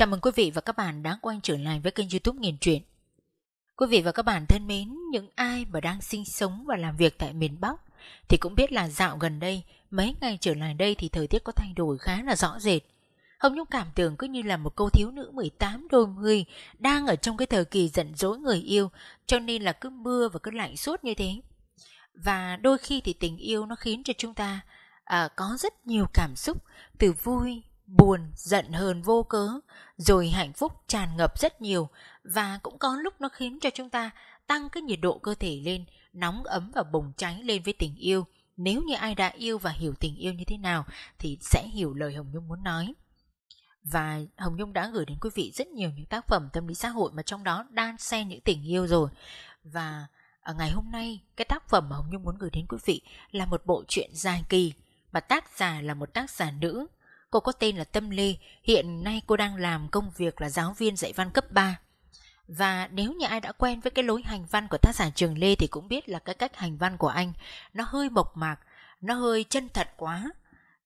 Chào mừng quý vị và các bạn đã quay trở lại với kênh youtube Nghiền Truyện. Quý vị và các bạn thân mến, những ai mà đang sinh sống và làm việc tại miền Bắc thì cũng biết là dạo gần đây, mấy ngày trở lại đây thì thời tiết có thay đổi khá là rõ rệt. Hồng Nhung cảm tưởng cứ như là một cô thiếu nữ 18 đôi mươi đang ở trong cái thời kỳ giận dỗi người yêu cho nên là cứ mưa và cứ lạnh suốt như thế. Và đôi khi thì tình yêu nó khiến cho chúng ta à, có rất nhiều cảm xúc từ vui, buồn, giận hờn vô cớ, rồi hạnh phúc tràn ngập rất nhiều và cũng có lúc nó khiến cho chúng ta tăng cái nhiệt độ cơ thể lên, nóng ấm và bùng cháy lên với tình yêu. Nếu như ai đã yêu và hiểu tình yêu như thế nào thì sẽ hiểu lời Hồng Nhung muốn nói. Và Hồng Nhung đã gửi đến quý vị rất nhiều những tác phẩm tâm lý xã hội mà trong đó đan xen những tình yêu rồi. Và ở ngày hôm nay, cái tác phẩm mà Hồng Nhung muốn gửi đến quý vị là một bộ truyện dài kỳ mà tác giả là một tác giả nữ Cô có tên là Tâm Lê, hiện nay cô đang làm công việc là giáo viên dạy văn cấp 3. Và nếu như ai đã quen với cái lối hành văn của tác giả Trường Lê thì cũng biết là cái cách hành văn của anh nó hơi mộc mạc, nó hơi chân thật quá.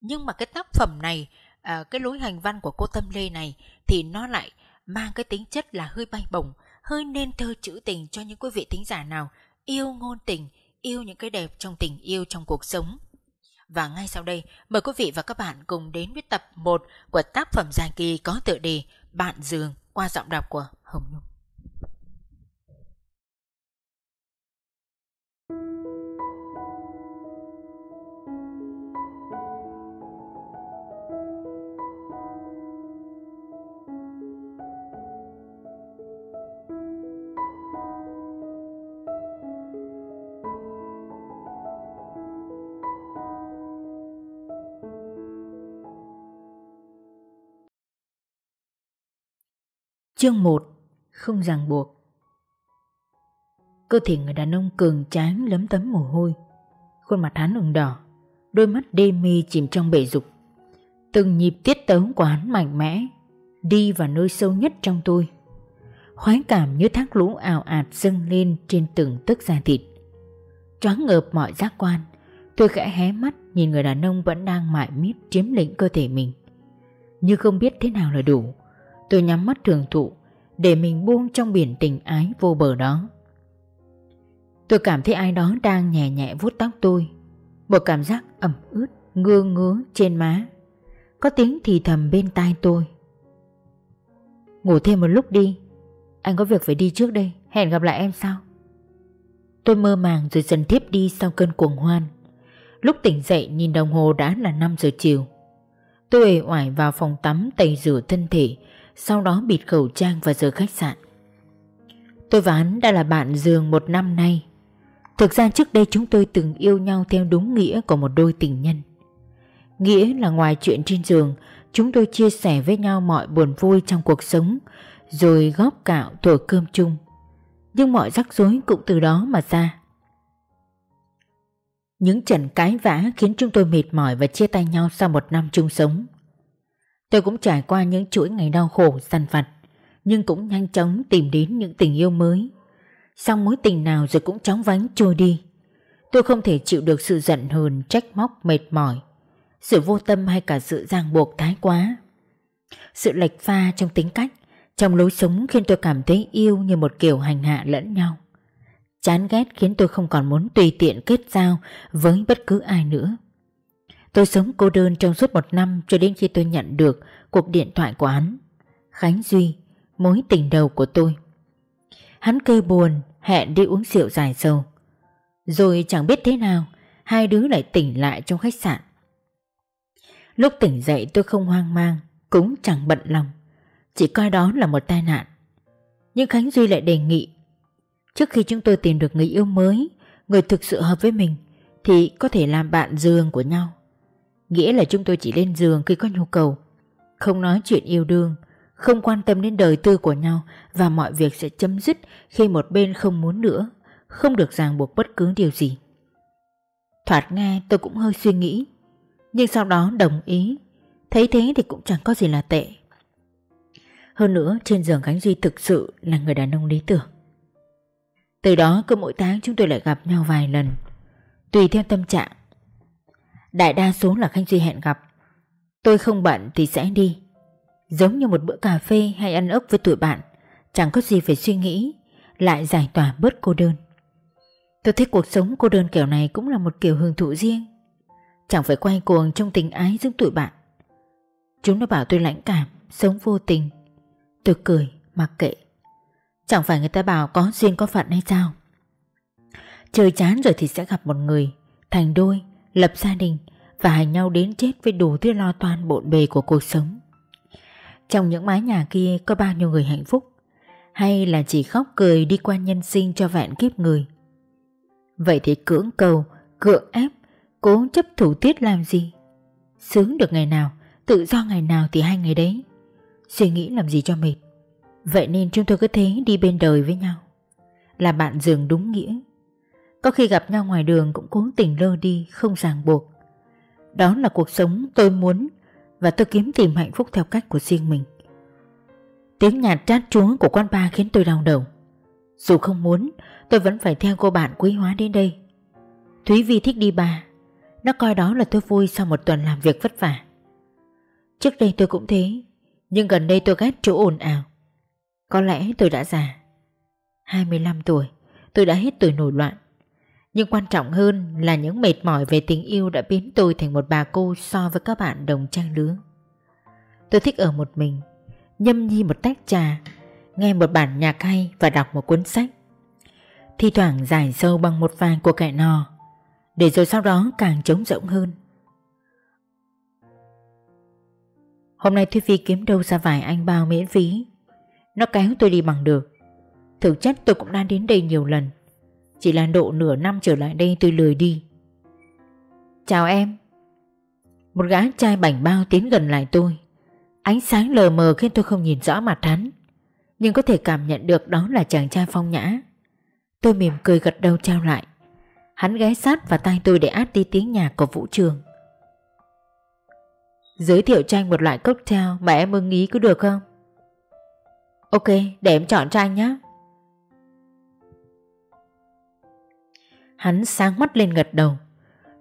Nhưng mà cái tác phẩm này, à, cái lối hành văn của cô Tâm Lê này thì nó lại mang cái tính chất là hơi bay bổng, hơi nên thơ trữ tình cho những quý vị thính giả nào yêu ngôn tình, yêu những cái đẹp trong tình yêu trong cuộc sống. Và ngay sau đây, mời quý vị và các bạn cùng đến với tập 1 của tác phẩm dài kỳ có tựa đề Bạn Dường qua giọng đọc của Hồng Nhung. Chương 1 Không ràng buộc. Cơ thể người đàn ông cường tráng lấm tấm mồ hôi. Khuôn mặt hắn ửng đỏ, Đôi mắt đê mê chìm trong bể dục. Từng nhịp tiết tấu của hắn mạnh mẽ, Đi vào nơi sâu nhất trong tôi. Khoái cảm như thác lũ ảo ạt dâng lên trên từng tức da thịt. Choáng ngợp mọi giác quan, Tôi khẽ hé mắt nhìn người đàn ông vẫn đang mải miết chiếm lĩnh cơ thể mình. Như không biết thế nào là đủ. Tôi nhắm mắt thường thụ để mình buông trong biển tình ái vô bờ đó. Tôi cảm thấy ai đó đang nhẹ nhẹ vuốt tóc tôi. Một cảm giác ẩm ướt, ngơ ngứa trên má. Có tiếng thì thầm bên tai tôi. Ngủ thêm một lúc đi. Anh có việc phải đi trước đây. Hẹn gặp lại em sau. Tôi mơ màng rồi dần thiếp đi sau cơn cuồng hoan. Lúc tỉnh dậy nhìn đồng hồ đã là 5 giờ chiều. Tôi ề oải vào phòng tắm tẩy rửa thân thể sau đó bịt khẩu trang và rời khách sạn. Tôi và hắn đã là bạn giường một năm nay. Thực ra trước đây chúng tôi từng yêu nhau theo đúng nghĩa của một đôi tình nhân. Nghĩa là ngoài chuyện trên giường, chúng tôi chia sẻ với nhau mọi buồn vui trong cuộc sống, rồi góp cạo thổi cơm chung. Nhưng mọi rắc rối cũng từ đó mà ra. Những trận cái vã khiến chúng tôi mệt mỏi và chia tay nhau sau một năm chung sống. Tôi cũng trải qua những chuỗi ngày đau khổ săn vặt Nhưng cũng nhanh chóng tìm đến những tình yêu mới. Xong mối tình nào rồi cũng chóng vánh trôi đi. Tôi không thể chịu được sự giận hờn, trách móc, mệt mỏi Sự vô tâm hay cả sự ràng buộc thái quá. Sự lệch pha trong tính cách Trong lối sống khiến tôi cảm thấy yêu như một kiểu hành hạ lẫn nhau. Chán ghét khiến tôi không còn muốn tùy tiện kết giao với bất cứ ai nữa. Tôi sống cô đơn trong suốt một năm cho đến khi tôi nhận được cuộc điện thoại của hắn. Khánh Duy, mối tình đầu của tôi. Hắn kêu buồn, hẹn đi uống rượu dài sâu. Rồi chẳng biết thế nào, hai đứa lại tỉnh lại trong khách sạn. Lúc tỉnh dậy tôi không hoang mang, cũng chẳng bận lòng. Chỉ coi đó là một tai nạn. Nhưng Khánh Duy lại đề nghị Trước khi chúng tôi tìm được người yêu mới Người thực sự hợp với mình Thì có thể làm bạn giường của nhau Nghĩa là chúng tôi chỉ lên giường khi có nhu cầu. Không nói chuyện yêu đương, Không quan tâm đến đời tư của nhau Và mọi việc sẽ chấm dứt Khi một bên không muốn nữa, Không được ràng buộc bất cứ điều gì. Thoạt nghe tôi cũng hơi suy nghĩ, Nhưng sau đó đồng ý. Thấy thế thì cũng chẳng có gì là tệ. Hơn nữa, trên giường Khánh Duy thực sự là người đàn ông lý tưởng. Từ đó cứ mỗi tháng chúng tôi lại gặp nhau vài lần, Tùy theo tâm trạng. Đại đa số là Khanh Duy hẹn gặp. Tôi không bận thì sẽ đi. Giống như một bữa cà phê hay ăn ốc với tụi bạn, Chẳng có gì phải suy nghĩ, Lại giải tỏa bớt cô đơn. Tôi thích cuộc sống cô đơn kiểu này Cũng là một kiểu hưởng thụ riêng. Chẳng phải quay cuồng trong tình ái giống tụi bạn. Chúng nó bảo tôi lãnh cảm, Sống vô tình. Tôi cười, mặc kệ. Chẳng phải người ta bảo có duyên có phận hay sao? Chơi chán rồi thì sẽ gặp một người, Thành đôi Lập gia đình Và hành nhau đến chết với đủ thứ lo toan bộn bề của cuộc sống. Trong những mái nhà kia có bao nhiêu người hạnh phúc? Hay là chỉ khóc cười đi qua nhân sinh cho vẹn kiếp người? Vậy thì cưỡng cầu, Cưỡng ép, Cố chấp thủ tiết làm gì? Sướng được ngày nào, Tự do ngày nào thì hai ngày đấy. Suy nghĩ làm gì cho mệt. Vậy nên chúng tôi cứ thế đi bên đời với nhau. Là bạn giường đúng nghĩa. Có khi gặp nhau ngoài đường cũng cố tình lơ đi, Không ràng buộc. Đó là cuộc sống tôi muốn Và tôi kiếm tìm hạnh phúc theo cách của riêng mình. Tiếng nhạc chát chúa của quan ba khiến tôi đau đầu. Dù không muốn, Tôi vẫn phải theo cô bạn quý hóa đến đây. Thúy Vi thích đi bà Nó coi đó là tôi vui sau một tuần làm việc vất vả. Trước đây tôi cũng thế, Nhưng gần đây tôi ghét chỗ ồn ào. Có lẽ tôi đã già. 25 tuổi, Tôi đã hết tuổi nổi loạn. Nhưng quan trọng hơn là những mệt mỏi về tình yêu đã biến tôi thành một bà cô so với các bạn đồng trang lứa. Tôi thích ở một mình, nhâm nhi một tách trà, nghe một bản nhạc hay và đọc một cuốn sách. Thi thoảng giải sâu bằng một vài cuộc kẻ nò, để rồi sau đó càng trống rỗng hơn. Hôm nay Thúy Phi kiếm đâu ra vài anh bao miễn phí Nó kéo tôi đi bằng được Thực chất tôi cũng đã đến đây nhiều lần chỉ là độ nửa năm trở lại đây tôi lười đi. Chào em. Một gã trai bảnh bao tiến gần lại tôi. Ánh sáng lờ mờ khiến tôi không nhìn rõ mặt hắn Nhưng có thể cảm nhận được đó là chàng trai phong nhã. Tôi mỉm cười gật đầu trao lại. Hắn ghé sát vào tay tôi để át đi tiếng nhạc của vũ trường. Giới thiệu cho anh một loại cocktail mà em ưng ý có được không? Ok, để em chọn cho anh nhé. Hắn sáng mắt lên gật đầu.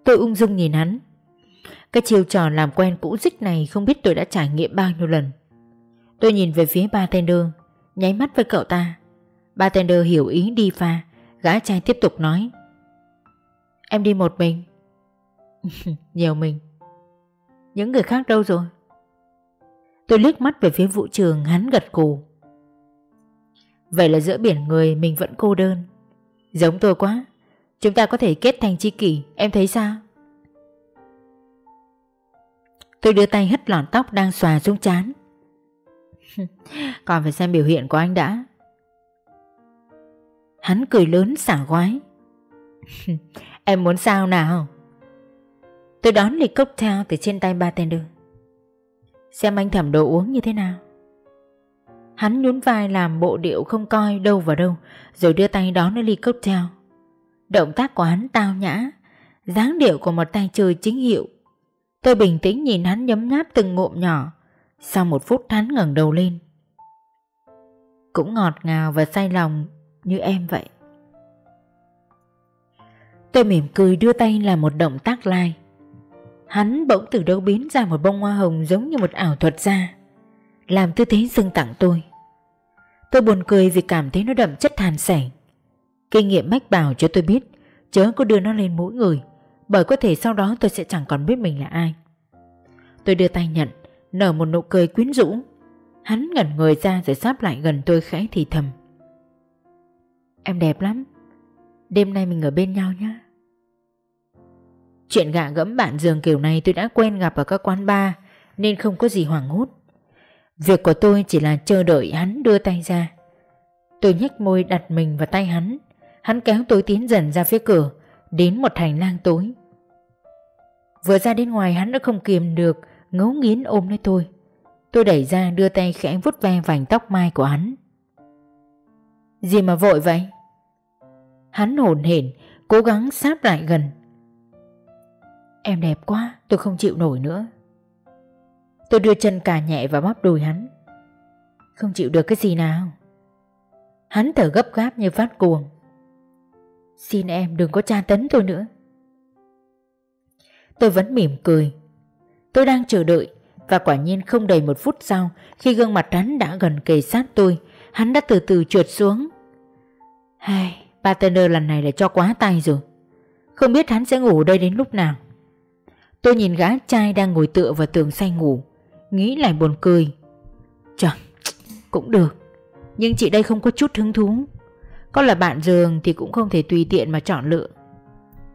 Tôi ung dung nhìn hắn. Cái chiều trò làm quen cũ dích này không biết tôi đã trải nghiệm bao nhiêu lần. Tôi nhìn về phía bartender, nháy mắt với cậu ta. Bartender hiểu ý đi pha, gã trai tiếp tục nói. Em đi một mình. Nhiều mình. Những người khác đâu rồi Tôi liếc mắt về phía vũ trường hắn gật cù Vậy là giữa biển người mình vẫn cô đơn Giống tôi quá Chúng ta có thể kết thành chi kỷ, Em thấy sao? Tôi đưa tay hất lọn tóc đang xòa xuống chán Còn phải xem biểu hiện của anh đã. Hắn cười lớn xả khoái. Em muốn sao nào? Tôi đón ly cocktail từ trên tay bartender. Xem anh thẩm đồ uống như thế nào. Hắn nhún vai làm bộ điệu không coi đâu vào đâu, Rồi đưa tay đón lấy ly cocktail Động tác của hắn tao nhã. dáng điệu của một tay chơi chính hiệu. Tôi bình tĩnh nhìn hắn nhấm nháp từng ngụm nhỏ. Sau một phút hắn ngẩng đầu lên. Cũng ngọt ngào và say lòng như em vậy. Tôi mỉm cười đưa tay làm một động tác lai. Hắn bỗng từ đâu biến ra một bông hoa hồng giống như một ảo thuật ra. Làm tư thế dưng tặng tôi. Tôi buồn cười vì cảm thấy nó đậm chất hàn sẻ. Kinh nghiệm mách bảo cho tôi biết, Chớ có đưa nó lên mỗi người, Bởi có thể sau đó tôi sẽ chẳng còn biết mình là ai. Tôi đưa tay nhận, Nở một nụ cười quyến rũ. Hắn ngẩn người ra rồi sáp lại gần tôi khẽ thì thầm. Em đẹp lắm, Đêm nay mình ở bên nhau nhé Chuyện gạ gẫm bạn giường kiểu này tôi đã quen gặp ở các quán bar, Nên không có gì hoảng hốt. Việc của tôi chỉ là chờ đợi hắn đưa tay ra. Tôi nhếch môi đặt mình vào tay hắn Hắn kéo tôi tiến dần ra phía cửa, Đến một hành lang tối. Vừa ra đến ngoài, hắn đã không kiềm được, Ngấu nghiến ôm lấy tôi. Tôi đẩy ra, đưa tay khẽ vuốt ve vành tóc mai của hắn. Gì mà vội vậy? Hắn hồn hển, Cố gắng sáp lại gần. Em đẹp quá, tôi không chịu nổi nữa. Tôi đưa chân cà nhẹ vào bắp đùi hắn. Không chịu được cái gì nào. Hắn thở gấp gáp như phát cuồng. Xin em đừng có tra tấn tôi nữa. Tôi vẫn mỉm cười. Tôi đang chờ đợi Và quả nhiên không đầy một phút sau Khi gương mặt hắn đã gần kề sát tôi Hắn đã từ từ trượt xuống. Hay, bartender lần này đã cho quá tay rồi. Không biết hắn sẽ ngủ đây đến lúc nào. Tôi nhìn gã trai đang ngồi tựa vào tường say ngủ Nghĩ lại buồn cười. Chẳng, cũng được. Nhưng chị đây không có chút hứng thú. Có là bạn giường thì cũng không thể tùy tiện mà chọn lựa.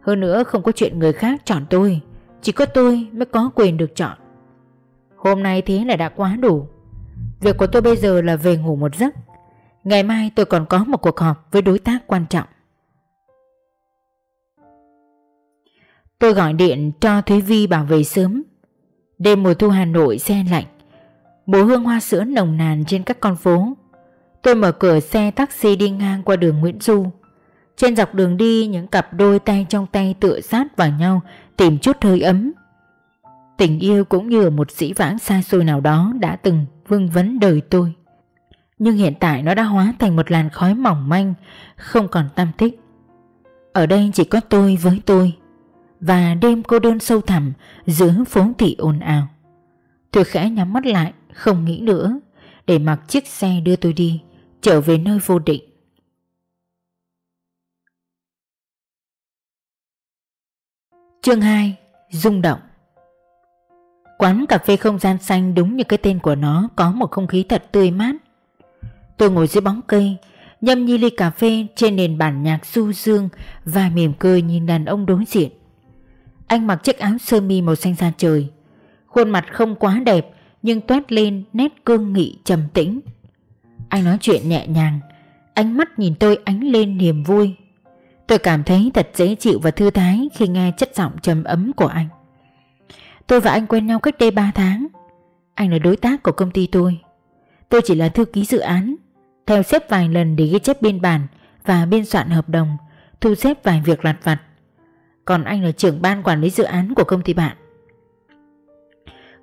Hơn nữa không có chuyện người khác chọn tôi, Chỉ có tôi mới có quyền được chọn. Hôm nay thế là đã quá đủ. Việc của tôi bây giờ là về ngủ một giấc. Ngày mai tôi còn có một cuộc họp với đối tác quan trọng. Tôi gọi điện cho Thúy Vi bảo về sớm. Đêm mùa thu Hà Nội xe lạnh Mùi hương hoa sữa nồng nàn trên các con phố. Tôi mở cửa xe taxi đi ngang qua đường Nguyễn Du. Trên dọc đường đi, những cặp đôi tay trong tay tựa sát vào nhau, Tìm chút hơi ấm. Tình yêu cũng như một dĩ vãng xa xôi nào đó đã từng vương vấn đời tôi. Nhưng hiện tại nó đã hóa thành một làn khói mỏng manh, Không còn tâm tích. Ở đây chỉ có tôi với tôi, Và đêm cô đơn sâu thẳm giữa phố thị ồn ào. Tôi khẽ nhắm mắt lại, không nghĩ nữa, Để mặc chiếc xe đưa tôi đi. Trở về nơi vô định. Chương 2 Rung động. Quán cà phê không gian xanh đúng như cái tên của nó, Có một không khí thật tươi mát. Tôi ngồi dưới bóng cây, Nhâm nhi ly cà phê trên nền bản nhạc du dương Và mỉm cười nhìn đàn ông đối diện. Anh mặc chiếc áo sơ mi màu xanh da trời. Khuôn mặt không quá đẹp, nhưng toát lên nét cương nghị trầm tĩnh. Anh nói chuyện nhẹ nhàng, ánh mắt nhìn tôi ánh lên niềm vui. Tôi cảm thấy thật dễ chịu và thư thái khi nghe chất giọng trầm ấm của anh. Tôi và anh quen nhau cách đây 3 tháng. Anh là đối tác của công ty tôi. Tôi chỉ là thư ký dự án, theo xếp vài lần để ghi chép biên bản và biên soạn hợp đồng, thu xếp vài việc lặt vặt. Còn anh là trưởng ban quản lý dự án của công ty bạn.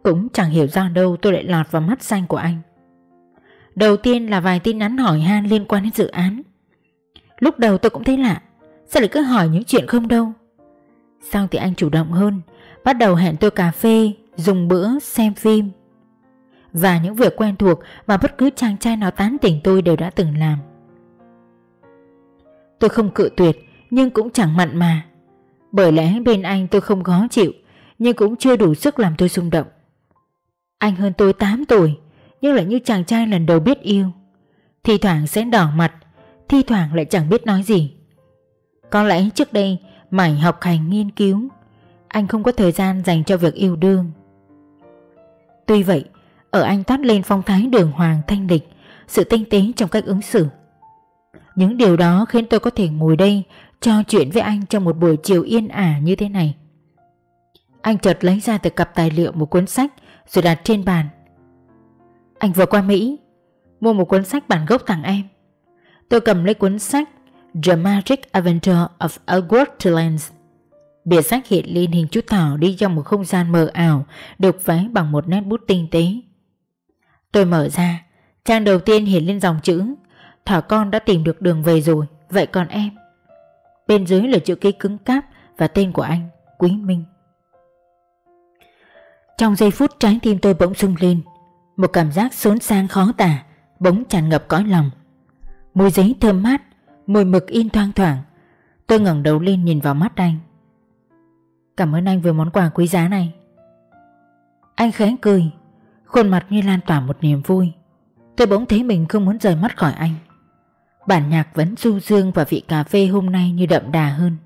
Cũng chẳng hiểu ra đâu tôi lại lọt vào mắt xanh của anh Đầu tiên là vài tin nhắn hỏi han liên quan đến dự án. Lúc đầu tôi cũng thấy lạ, Sao lại cứ hỏi những chuyện không đâu? Sau thì anh chủ động hơn, Bắt đầu hẹn tôi cà phê, Dùng bữa, xem phim. Và những việc quen thuộc Mà bất cứ chàng trai nào tán tỉnh tôi đều đã từng làm. Tôi không cự tuyệt, Nhưng cũng chẳng mặn mà. Bởi lẽ bên anh tôi không khó chịu, Nhưng cũng chưa đủ sức làm tôi xung động. Anh hơn tôi 8 tuổi nhưng lại như chàng trai lần đầu biết yêu. Thì thoảng sẽ đỏ mặt, Thi thoảng lại chẳng biết nói gì. Có lẽ trước đây Mải học hành nghiên cứu, Anh không có thời gian dành cho việc yêu đương. Tuy vậy, Ở anh toát lên phong thái đường hoàng thanh lịch, Sự tinh tế trong cách ứng xử. Những điều đó khiến tôi có thể ngồi đây Trò chuyện với anh trong một buổi chiều yên ả như thế này. Anh chợt lấy ra từ cặp tài liệu một cuốn sách rồi đặt trên bàn. Anh vừa qua Mỹ, mua một cuốn sách bản gốc tặng em. Tôi cầm lấy cuốn sách The Magic Adventure of Edward Tillens. Bìa sách hiện lên hình chú thỏ đi trong một không gian mờ ảo được vẽ bằng một nét bút tinh tế. Tôi mở ra, trang đầu tiên hiện lên dòng chữ Thỏ con đã tìm được đường về rồi, vậy còn em? Bên dưới là chữ ký cứng cáp và tên của anh, Quý Minh. Trong giây phút trái tim tôi bỗng sung lên một cảm giác xốn sang khó tả, Bỗng tràn ngập cõi lòng. Mùi giấy thơm mát, Mùi mực in thoang thoảng. Tôi ngẩng đầu lên nhìn vào mắt anh. Cảm ơn anh về món quà quý giá này. Anh khẽ cười, Khuôn mặt như lan tỏa một niềm vui. Tôi bỗng thấy mình không muốn rời mắt khỏi anh. Bản nhạc vẫn du dương và vị cà phê hôm nay như đậm đà hơn.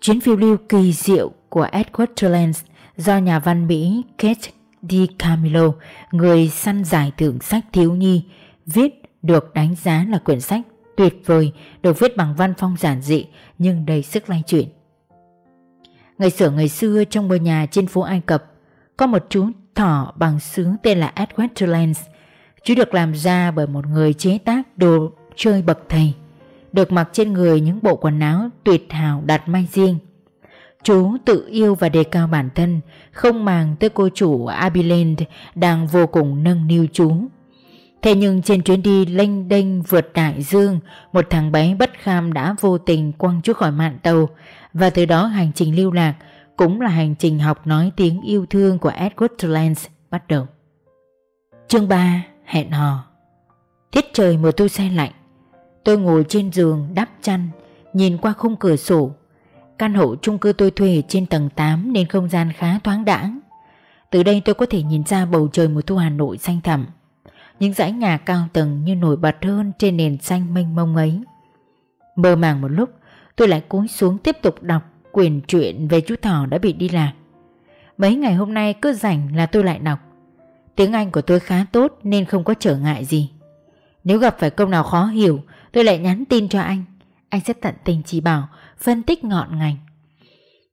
Chuyến phiêu lưu kỳ diệu của Edward Trellens do nhà văn Mỹ Kate Di Camilo, người săn giải thưởng sách thiếu nhi, viết được đánh giá là quyển sách tuyệt vời được viết bằng văn phong giản dị nhưng đầy sức lay chuyển. Ngày xưa ngày xưa trong ngôi nhà trên phố Ai Cập có một chú thỏ bằng sứ tên là Edward Tulens. Chú được làm ra bởi một người chế tác đồ chơi bậc thầy, được mặc trên người những bộ quần áo tuyệt hảo đặt may riêng Chú tự yêu và đề cao bản thân, không màng tới cô chủ Abilene đang vô cùng nâng niu chú. Thế nhưng trên chuyến đi lênh đênh vượt đại dương, một thằng bé bất kham đã vô tình quăng chú khỏi mạn tàu và từ đó hành trình lưu lạc cũng là hành trình học nói tiếng yêu thương của Edward Lance bắt đầu. Chương 3 Hẹn hò Tiết trời mùa thu xe lạnh Tôi ngồi trên giường đắp chăn Nhìn qua khung cửa sổ Căn hộ chung cư tôi thuê trên tầng 8 Nên không gian khá thoáng đãng. Từ đây tôi có thể nhìn ra bầu trời mùa thu Hà Nội xanh thẳm. Những dãy nhà cao tầng như nổi bật hơn Trên nền xanh mênh mông ấy. Mơ màng một lúc, Tôi lại cúi xuống tiếp tục đọc Quyển truyện về chú Thỏ đã bị đi lạc. Mấy ngày hôm nay cứ rảnh là tôi lại đọc. Tiếng Anh của tôi khá tốt nên không có trở ngại gì. Nếu gặp phải câu nào khó hiểu, Tôi lại nhắn tin cho anh. Anh sẽ tận tình chỉ bảo Phân tích ngọn ngành.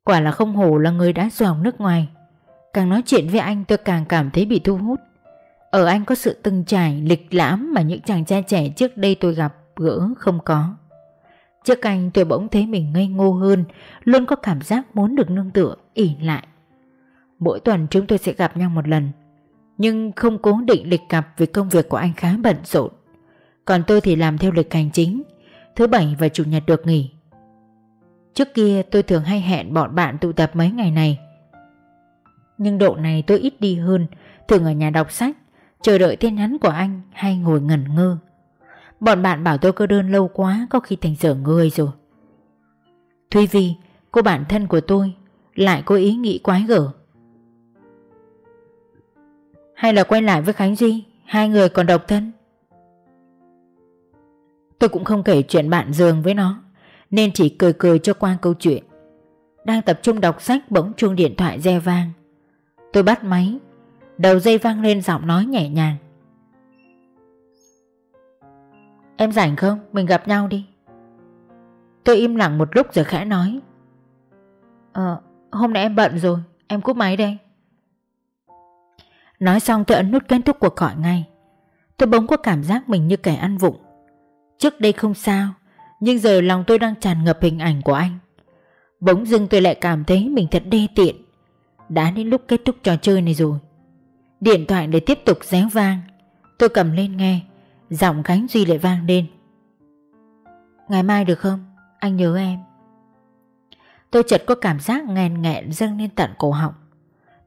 Quả là không hổ là người đã du nước ngoài. Càng nói chuyện với anh tôi càng cảm thấy bị thu hút. Ở anh có sự từng trải, lịch lãm Mà những chàng trai trẻ trước đây tôi gặp gỡ không có. Trước anh tôi bỗng thấy mình ngây ngô hơn, Luôn có cảm giác muốn được nương tựa, ỉ lại. Mỗi tuần chúng tôi sẽ gặp nhau một lần, Nhưng không cố định lịch gặp vì công việc của anh khá bận rộn. Còn tôi thì làm theo lịch hành chính, Thứ bảy và chủ nhật được nghỉ. Trước kia tôi thường hay hẹn bọn bạn tụ tập mấy ngày này. Nhưng độ này tôi ít đi hơn Thường ở nhà đọc sách Chờ đợi tin nhắn của anh hay ngồi ngẩn ngơ. Bọn bạn bảo tôi cơ đơn lâu quá Có khi thành dở người rồi. Thúy Vi, cô bạn thân của tôi Lại có ý nghĩ quái gở. Hay là quay lại với Khánh Duy Hai người còn độc thân? Tôi cũng không kể chuyện bạn giường với nó. Nên chỉ cười cười cho qua câu chuyện. Đang tập trung đọc sách bỗng chuông điện thoại re vang. Tôi bắt máy Đầu dây vang lên giọng nói nhẹ nhàng. Em rảnh không? Mình gặp nhau đi. Tôi im lặng một lúc rồi khẽ nói. Ờ, hôm nay em bận rồi Em cúp máy đây. Nói xong tôi ấn nút kết thúc cuộc gọi ngay. Tôi bỗng có cảm giác mình như kẻ ăn vụng. Trước đây không sao nhưng giờ lòng tôi đang tràn ngập hình ảnh của anh. Bỗng dưng tôi lại cảm thấy mình thật đê tiện. Đã đến lúc kết thúc trò chơi này rồi. Điện thoại để tiếp tục réo vang. Tôi cầm lên nghe. Giọng Khánh Duy lại vang lên. Ngày mai được không? Anh nhớ em. Tôi chợt có cảm giác nghẹn nghẹn dâng lên tận cổ họng.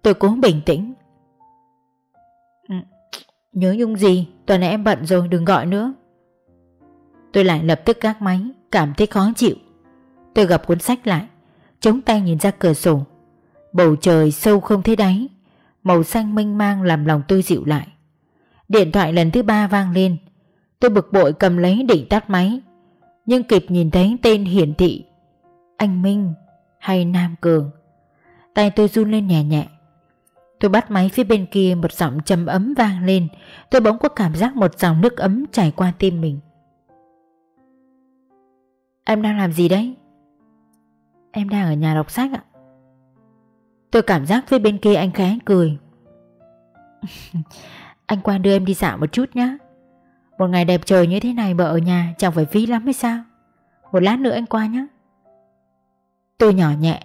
Tôi cố bình tĩnh. Ừ, nhớ nhung gì? Tuần này em bận rồi, đừng gọi nữa. Tôi lại lập tức gác máy, Cảm thấy khó chịu. Tôi gặp cuốn sách lại, Chống tay nhìn ra cửa sổ. Bầu trời sâu không thấy đáy, Màu xanh mênh mang làm lòng tôi dịu lại. Điện thoại lần thứ ba vang lên. Tôi bực bội cầm lấy định tắt máy, Nhưng kịp nhìn thấy tên hiển thị, Anh Minh hay Nam Cường. Tay tôi run lên nhẹ nhẹ. Tôi bắt máy phía bên kia một giọng trầm ấm vang lên. Tôi bỗng có cảm giác một dòng nước ấm chảy qua tim mình. Em đang làm gì đấy? Em đang ở nhà đọc sách ạ Tôi cảm giác phía bên kia anh khẽ cười Anh qua đưa em đi dạo một chút nhé một ngày đẹp trời như thế này mà ở nhà chẳng phải phí lắm hay sao? Một lát nữa anh qua nhé. Tôi nhỏ nhẹ.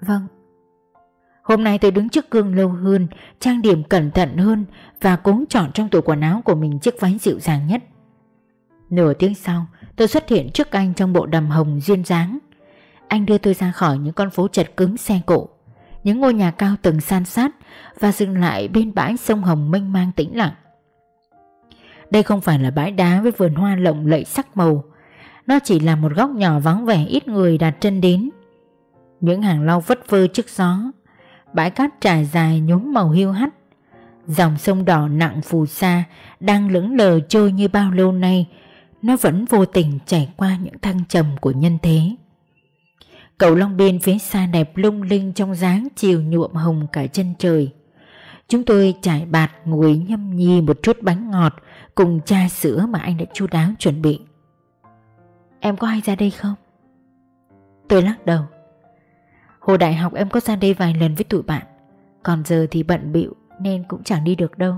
Vâng. Hôm nay tôi đứng trước gương lâu hơn, trang điểm cẩn thận hơn và cố chọn trong tủ quần áo của mình chiếc váy dịu dàng nhất. Nửa tiếng sau, tôi xuất hiện trước anh trong bộ đầm hồng duyên dáng. Anh đưa tôi ra khỏi những con phố chật cứng xe cộ, những ngôi nhà cao tầng san sát và dừng lại bên bãi sông Hồng mênh mang tĩnh lặng. Đây không phải là bãi đá với vườn hoa lộng lẫy sắc màu Nó chỉ là một góc nhỏ vắng vẻ ít người đặt chân đến Những hàng lau vất vơ trước gió Bãi cát trải dài nhốm màu hiu hắt Dòng sông đỏ nặng phù sa Đang lững lờ trôi như bao lâu nay nó vẫn vô tình chảy qua những thăng trầm của nhân thế Cầu Long Biên phía xa đẹp lung linh trong dáng chiều nhuộm hồng cả chân trời Chúng tôi trải bạt ngồi nhâm nhi một chút bánh ngọt cùng chai sữa mà anh đã chu đáo chuẩn bị. Em có hay ra đây không? Tôi lắc đầu. Hồi đại học em có ra đây vài lần với tụi bạn, còn giờ thì bận bịu nên cũng chẳng đi được đâu.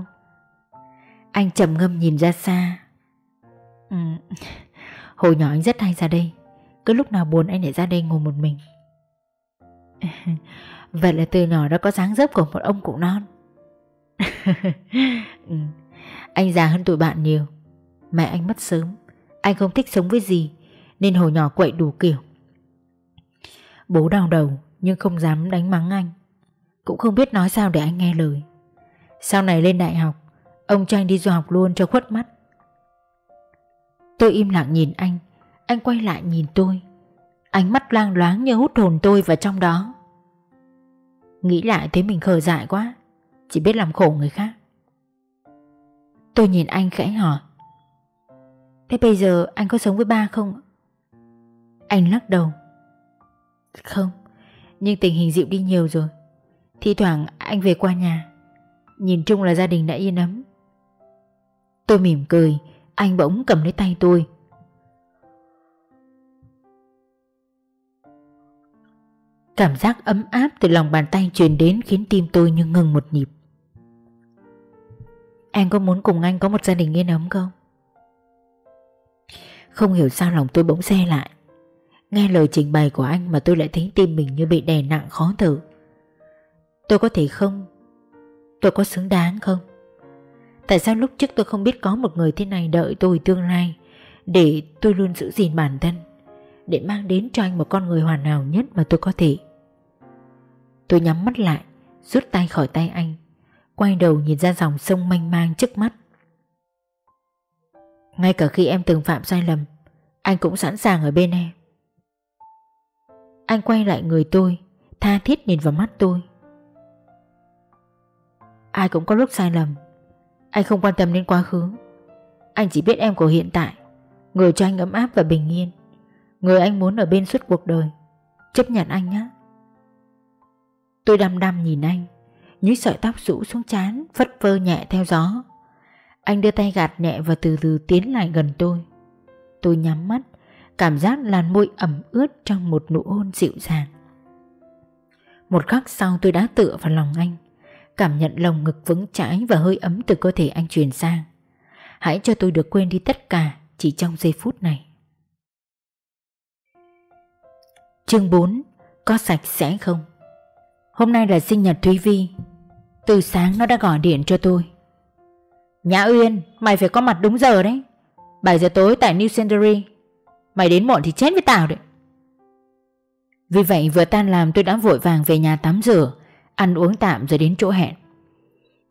Anh trầm ngâm nhìn ra xa. Ừ, hồi nhỏ anh rất hay ra đây, cứ lúc nào buồn anh lại ra đây ngồi một mình. Vậy là từ nhỏ đã có dáng dấp của một ông cụ non. ừ, anh già hơn tụi bạn nhiều. Mẹ anh mất sớm. Anh không thích sống với gì Nên hồi nhỏ quậy đủ kiểu. Bố đau đầu Nhưng không dám đánh mắng anh. Cũng không biết nói sao để anh nghe lời. Sau này lên đại học Ông cho anh đi du học luôn cho khuất mắt. Tôi im lặng nhìn anh. Anh quay lại nhìn tôi. Ánh mắt lang loáng như hút hồn tôi vào trong đó. Nghĩ lại thấy mình khờ dại quá. Chỉ biết làm khổ người khác. Tôi nhìn anh khẽ hỏi. Thế bây giờ anh có sống với ba không? Anh lắc đầu. Không, Nhưng tình hình dịu đi nhiều rồi. Thì thoảng anh về qua nhà. Nhìn chung là gia đình đã yên ấm. Tôi mỉm cười anh bỗng cầm lấy tay tôi Cảm giác ấm áp từ lòng bàn tay truyền đến khiến tim tôi như ngừng một nhịp. Anh có muốn cùng anh có một gia đình yên ấm không? Không hiểu sao lòng tôi bỗng xe lại. Nghe lời trình bày của anh mà tôi lại thấy tim mình như bị đè nặng khó thở. Tôi có thể không? Tôi có xứng đáng không? Tại sao lúc trước tôi không biết có một người thế này đợi tôi tương lai để tôi luôn giữ gìn bản thân để mang đến cho anh một con người hoàn hảo nhất mà tôi có thể. Tôi nhắm mắt lại, rút tay khỏi tay anh, quay đầu nhìn ra dòng sông manh mang trước mắt. Ngay cả khi em từng phạm sai lầm, anh cũng sẵn sàng ở bên em. Anh quay lại người tôi, tha thiết nhìn vào mắt tôi. Ai cũng có lúc sai lầm, anh không quan tâm đến quá khứ. Anh chỉ biết em của hiện tại, người cho anh ấm áp và bình yên. Người anh muốn ở bên suốt cuộc đời. Chấp nhận anh nhé Tôi đăm đăm nhìn anh Những sợi tóc rũ xuống chán Phất phơ nhẹ theo gió. Anh đưa tay gạt nhẹ và từ từ tiến lại gần tôi. Tôi nhắm mắt Cảm giác làn môi ẩm ướt Trong một nụ hôn dịu dàng. Một khắc sau tôi đã tựa vào lòng anh. Cảm nhận lồng ngực vững chãi Và hơi ấm từ cơ thể anh truyền sang. Hãy cho tôi được quên đi tất cả Chỉ trong giây phút này. Chương 4 Có sạch sẽ không? Hôm nay là sinh nhật Thúy Vi. Từ sáng nó đã gọi điện cho tôi. Nhã Uyên, Mày phải có mặt đúng giờ đấy. 7 giờ tối tại New Century Mày đến muộn thì chết với tao đấy. Vì vậy vừa tan làm tôi đã vội vàng về nhà tắm rửa Ăn uống tạm rồi đến chỗ hẹn.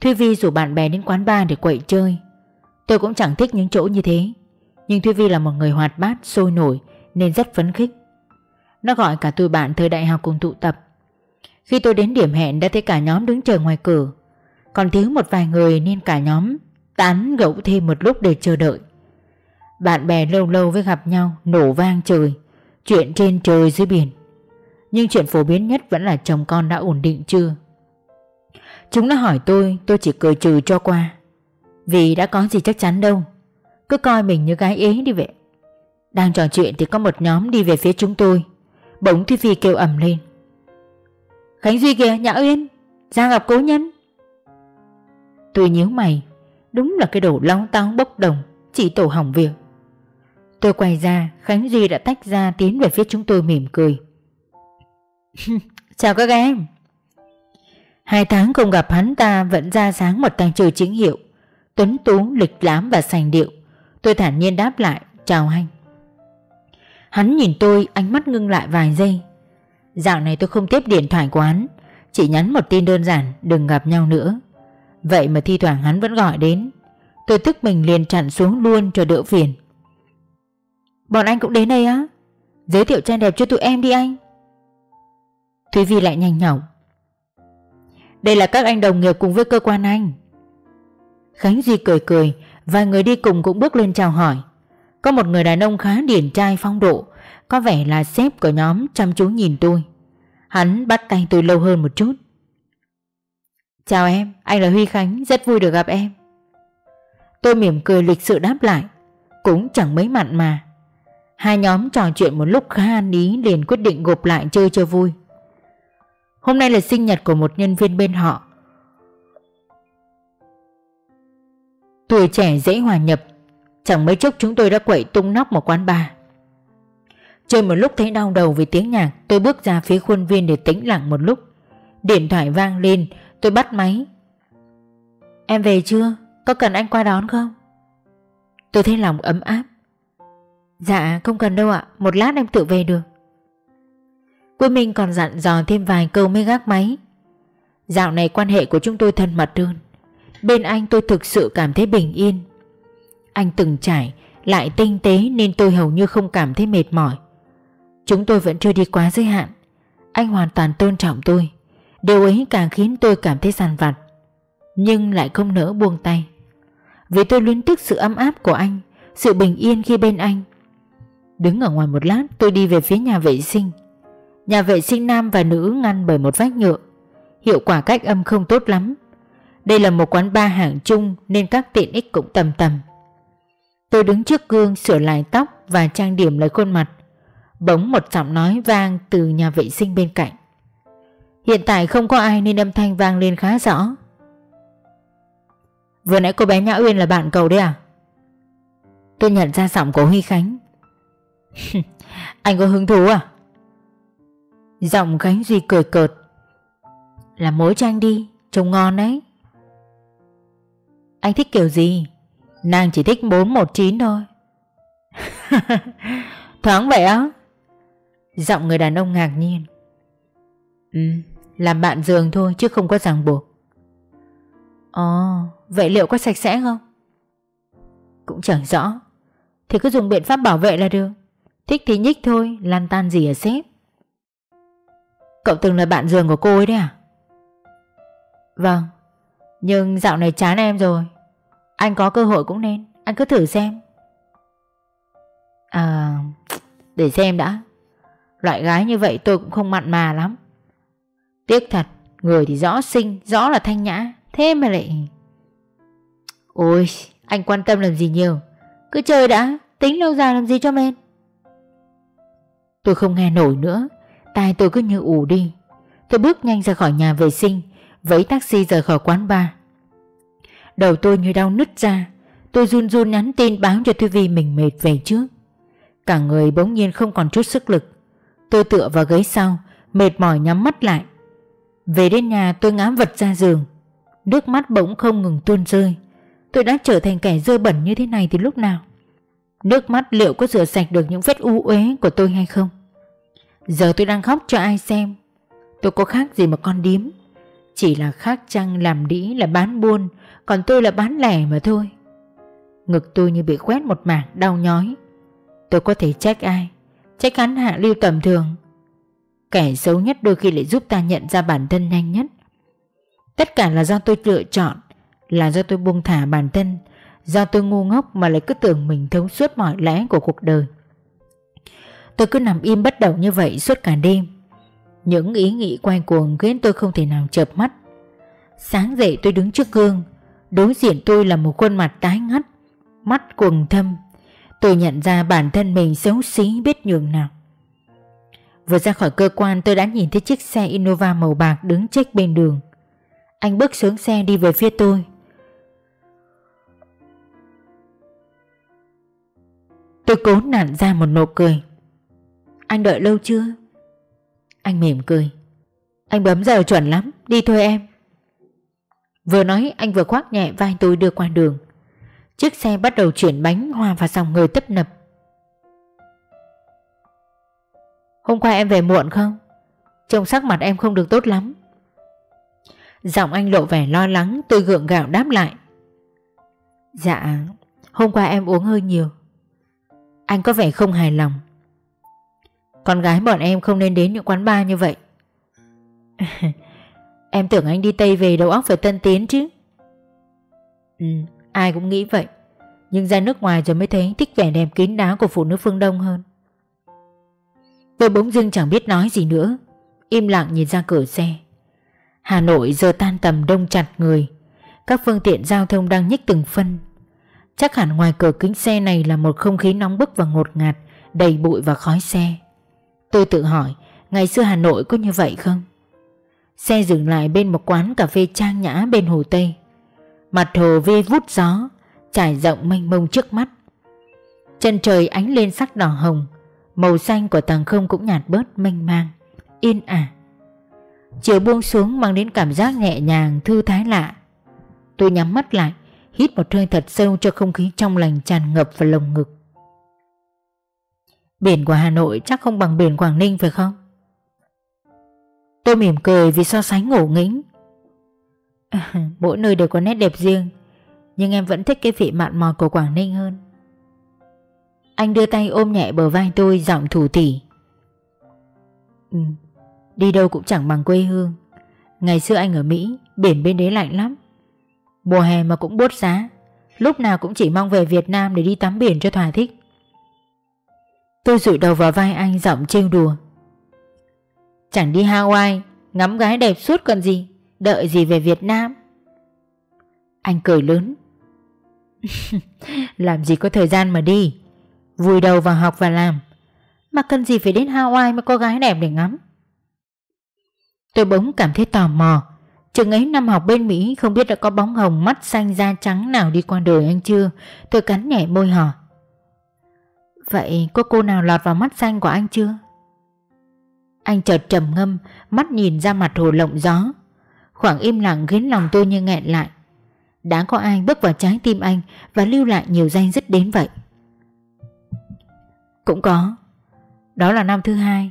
Thúy Vi rủ bạn bè đến quán bar để quậy chơi. Tôi cũng chẳng thích những chỗ như thế Nhưng Thúy Vi là một người hoạt bát, sôi nổi Nên rất phấn khích. Nó gọi cả tôi bạn thời đại học cùng tụ tập. Khi tôi đến điểm hẹn đã thấy cả nhóm đứng chờ ngoài cửa. Còn thiếu một vài người nên cả nhóm tán gẫu thêm một lúc để chờ đợi. Bạn bè lâu lâu với gặp nhau nổ vang trời Chuyện trên trời dưới biển. Nhưng chuyện phổ biến nhất vẫn là chồng con đã ổn định chưa? Chúng nó hỏi tôi Tôi chỉ cười trừ cho qua. Vì đã có gì chắc chắn đâu. Cứ coi mình như gái ế đi vậy. Đang trò chuyện thì có một nhóm đi về phía chúng tôi. Bỗng Thúy Phi kêu ầm lên. Khánh Duy kìa Nhã Uyên, Ra gặp cố nhân. Tôi nhíu mày, Đúng là cái đồ long tao bốc đồng, Chỉ tổ hỏng việc. Tôi quay ra, Khánh Duy đã tách ra tiến về phía chúng tôi mỉm cười. Chào các em. Hai tháng không gặp hắn ta vẫn ra sáng một tay trời chính hiệu, Tuấn tú, lịch lãm và sành điệu. Tôi thản nhiên đáp lại, Chào anh. Hắn nhìn tôi, ánh mắt ngưng lại vài giây. Dạo này tôi không tiếp điện thoại của hắn, Chỉ nhắn một tin đơn giản, Đừng gặp nhau nữa. Vậy mà thi thoảng hắn vẫn gọi đến. Tôi tức mình liền chặn xuống luôn cho đỡ phiền. Bọn anh cũng đến đây á? Giới thiệu trai đẹp cho tụi em đi anh. Thúy Vi lại nhanh nhỏng. Đây là các anh đồng nghiệp cùng với cơ quan anh. Khánh Duy cười cười Vài người đi cùng cũng bước lên chào hỏi. Có một người đàn ông khá điển trai phong độ Có vẻ là sếp của nhóm chăm chú nhìn tôi. Hắn bắt tay tôi lâu hơn một chút. Chào em, anh là Huy Khánh, rất vui được gặp em. Tôi mỉm cười lịch sự đáp lại Cũng chẳng mấy mặn mà. Hai nhóm trò chuyện một lúc khá an ý liền quyết định gộp lại chơi cho vui. Hôm nay là sinh nhật của một nhân viên bên họ. Tuổi trẻ dễ hòa nhập. Chẳng mấy chốc chúng tôi đã quậy tung nóc một quán bar. Chơi một lúc thấy đau đầu vì tiếng nhạc, Tôi bước ra phía khuôn viên để tĩnh lặng một lúc. Điện thoại vang lên, Tôi bắt máy. Em về chưa? Có cần anh qua đón không? Tôi thấy lòng ấm áp. Dạ không cần đâu ạ. Một lát em tự về được. Quân Minh còn dặn dò thêm vài câu mới gác máy. Dạo này quan hệ của chúng tôi thân mật hơn. Bên anh tôi thực sự cảm thấy bình yên. Anh từng trải, Lại tinh tế nên tôi hầu như không cảm thấy mệt mỏi. Chúng tôi vẫn chưa đi quá giới hạn. Anh hoàn toàn tôn trọng tôi. Điều ấy càng khiến tôi cảm thấy sàn vặt, Nhưng lại không nỡ buông tay. Vì tôi luyến tiếc sự ấm áp của anh, Sự bình yên khi bên anh. Đứng ở ngoài một lát, tôi đi về phía nhà vệ sinh. Nhà vệ sinh nam và nữ ngăn bởi một vách nhựa. Hiệu quả cách âm không tốt lắm. Đây là một quán bar hạng chung Nên các tiện ích cũng tầm tầm. Tôi đứng trước gương sửa lại tóc Và trang điểm lại khuôn mặt. Bỗng một giọng nói vang từ nhà vệ sinh bên cạnh. Hiện tại không có ai nên âm thanh vang lên khá rõ. Vừa nãy cô bé Nhã Uyên là bạn cậu đấy à? Tôi nhận ra giọng của Huy Khánh. Anh có hứng thú à? Giọng Khánh Duy cười cợt. Làm mối cho anh đi, Trông ngon đấy. Anh thích kiểu gì? Nàng chỉ thích 419 thôi. Thoáng vậy á? Giọng người đàn ông ngạc nhiên. Ừ Làm bạn giường thôi chứ không có ràng buộc. Ồ Vậy liệu có sạch sẽ không? Cũng chẳng rõ. Thì cứ dùng biện pháp bảo vệ là được. Thích thì nhích thôi, Lan tan gì ở sếp. Cậu từng là bạn giường của cô ấy đấy à? Vâng Nhưng dạo này chán em rồi. Anh có cơ hội cũng nên, Anh cứ thử xem. À Để xem đã. Loại gái như vậy tôi cũng không mặn mà lắm. Tiếc thật, Người thì rõ xinh, Rõ là thanh nhã, Thế mà lại Ôi, anh quan tâm làm gì nhiều? Cứ chơi đã, Tính lâu dài làm gì cho men Tôi không nghe nổi nữa. Tai tôi cứ như ù đi. Tôi bước nhanh ra khỏi nhà vệ sinh, Vẫy taxi rời khỏi quán bar. Đầu tôi như đau nứt ra. Tôi run run nhắn tin báo cho Thư Vi mình mệt về trước. Cả người bỗng nhiên không còn chút sức lực. Tôi tựa vào ghế sau, Mệt mỏi nhắm mắt lại. Về đến nhà, tôi ngã vật ra giường. Nước mắt bỗng không ngừng tuôn rơi. Tôi đã trở thành kẻ rơi bẩn như thế này từ lúc nào? Nước mắt liệu có rửa sạch được những vết u uế của tôi hay không? Giờ tôi đang khóc cho ai xem. Tôi có khác gì mà con điếm. Chỉ là khác chăng làm đĩ là bán buôn, Còn tôi là bán lẻ mà thôi. Ngực tôi như bị quét một mảng đau nhói. Tôi có thể trách ai? Trách hắn hạ lưu tầm thường. Kẻ xấu nhất đôi khi lại giúp ta nhận ra bản thân nhanh nhất. Tất cả là do tôi lựa chọn, Là do tôi buông thả bản thân, Do tôi ngu ngốc mà lại cứ tưởng mình thấu suốt mọi lẽ của cuộc đời. Tôi cứ nằm im bất động như vậy suốt cả đêm. Những ý nghĩ quay cuồng khiến tôi không thể nào chợp mắt. Sáng dậy tôi đứng trước gương, Đối diện tôi là một khuôn mặt tái ngắt, Mắt quầng thâm. Tôi nhận ra bản thân mình xấu xí biết nhường nào. Vừa ra khỏi cơ quan, tôi đã nhìn thấy chiếc xe Innova màu bạc đứng chết bên đường. Anh bước xuống xe đi về phía tôi. Tôi cố nặn ra một nụ cười. Anh đợi lâu chưa? Anh mỉm cười. Anh bấm giờ chuẩn lắm, đi thôi em. Vừa nói anh vừa khoác nhẹ vai tôi đưa qua đường. Chiếc xe bắt đầu chuyển bánh hòa vào dòng người tấp nập. Hôm qua em về muộn không? Trông sắc mặt em không được tốt lắm. Giọng anh lộ vẻ lo lắng Tôi gượng gạo đáp lại. Dạ Hôm qua em uống hơi nhiều. Anh có vẻ không hài lòng. Con gái bọn em không nên đến những quán bar như vậy. Em tưởng anh đi Tây về đầu óc phải tân tiến chứ. Ừ Ai cũng nghĩ vậy. Nhưng ra nước ngoài rồi mới thấy thích vẻ đẹp kín đáo của phụ nữ phương Đông hơn. Tôi bỗng dưng chẳng biết nói gì nữa. Im lặng nhìn ra cửa xe. Hà Nội giờ tan tầm đông chặt người. Các phương tiện giao thông đang nhích từng phân. Chắc hẳn ngoài cửa kính xe này là một không khí nóng bức và ngột ngạt, Đầy bụi và khói xe. Tôi tự hỏi, Ngày xưa Hà Nội có như vậy không? Xe dừng lại bên một quán cà phê trang nhã bên Hồ Tây. Mặt hồ vê vút gió, Trải rộng mênh mông trước mắt. Chân trời ánh lên sắc đỏ hồng, Màu xanh của tầng không cũng nhạt bớt, mênh mang, Yên ả. Chiều buông xuống mang đến cảm giác nhẹ nhàng, thư thái lạ. Tôi nhắm mắt lại, Hít một hơi thật sâu cho không khí trong lành tràn ngập vào lồng ngực. Biển của Hà Nội chắc không bằng biển Quảng Ninh phải không? Tôi mỉm cười vì so sánh ngổ nghĩnh. Mỗi nơi đều có nét đẹp riêng, Nhưng em vẫn thích cái vị mặn mò của Quảng Ninh hơn. Anh đưa tay ôm nhẹ bờ vai tôi, giọng thủ tỉ. Ừ Đi đâu cũng chẳng bằng quê hương. Ngày xưa anh ở Mỹ, Biển bên đấy lạnh lắm. Mùa hè mà cũng bốt giá. Lúc nào cũng chỉ mong về Việt Nam để đi tắm biển cho thỏa thích. Tôi rụi đầu vào vai anh giọng trêu đùa. Chẳng đi Hawaii, Ngắm gái đẹp suốt còn gì, Đợi gì về Việt Nam? Anh cười lớn. Làm gì có thời gian mà đi, Vùi đầu vào học và làm. Mà cần gì phải đến Hawaii mà có gái đẹp để ngắm? Tôi bỗng cảm thấy tò mò. Trường ấy năm học bên Mỹ, Không biết đã có bóng hồng mắt xanh da trắng nào đi qua đời anh chưa? Tôi cắn nhẹ môi hỏi. Vậy có cô nào lọt vào mắt xanh của anh chưa? Anh chợt trầm ngâm, Mắt nhìn ra mặt hồ lộng gió. Khoảng im lặng khiến lòng tôi như nghẹn lại. Đã có ai bước vào trái tim anh Và lưu lại nhiều danh dứt đến vậy? Cũng có. Đó là năm thứ hai.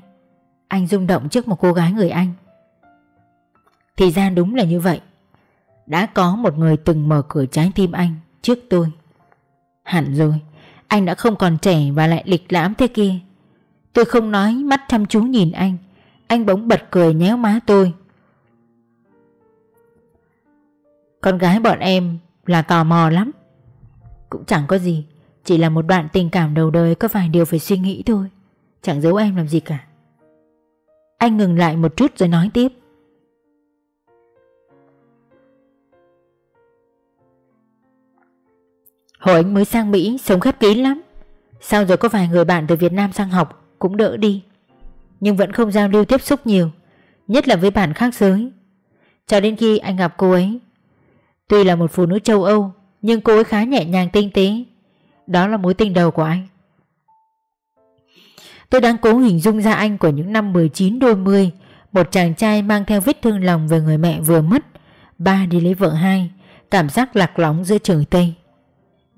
Anh rung động trước một cô gái người Anh. Thì ra đúng là như vậy. Đã có một người từng mở cửa trái tim anh Trước tôi. Hẳn rồi. Anh đã không còn trẻ và lại lịch lãm thế kia. Tôi không nói mắt chăm chú nhìn anh. Anh bỗng bật cười nhéo má tôi. Con gái bọn em là tò mò lắm. Cũng chẳng có gì. Chỉ là một đoạn tình cảm đầu đời Có vài điều phải suy nghĩ thôi. Chẳng giấu em làm gì cả. Anh ngừng lại một chút rồi nói tiếp. Hồi anh mới sang Mỹ, sống khép kín lắm. Sau rồi có vài người bạn từ Việt Nam sang học, Cũng đỡ đi. Nhưng vẫn không giao lưu tiếp xúc nhiều, Nhất là với bạn khác giới. Cho đến khi anh gặp cô ấy, Tuy là một phụ nữ châu Âu, Nhưng cô ấy khá nhẹ nhàng tinh tế. Đó là mối tình đầu của anh. Tôi đang cố hình dung ra anh của những năm 19 đôi mươi, Một chàng trai mang theo vết thương lòng về người mẹ vừa mất, Ba đi lấy vợ hai, Cảm giác lạc lõng giữa trời Tây.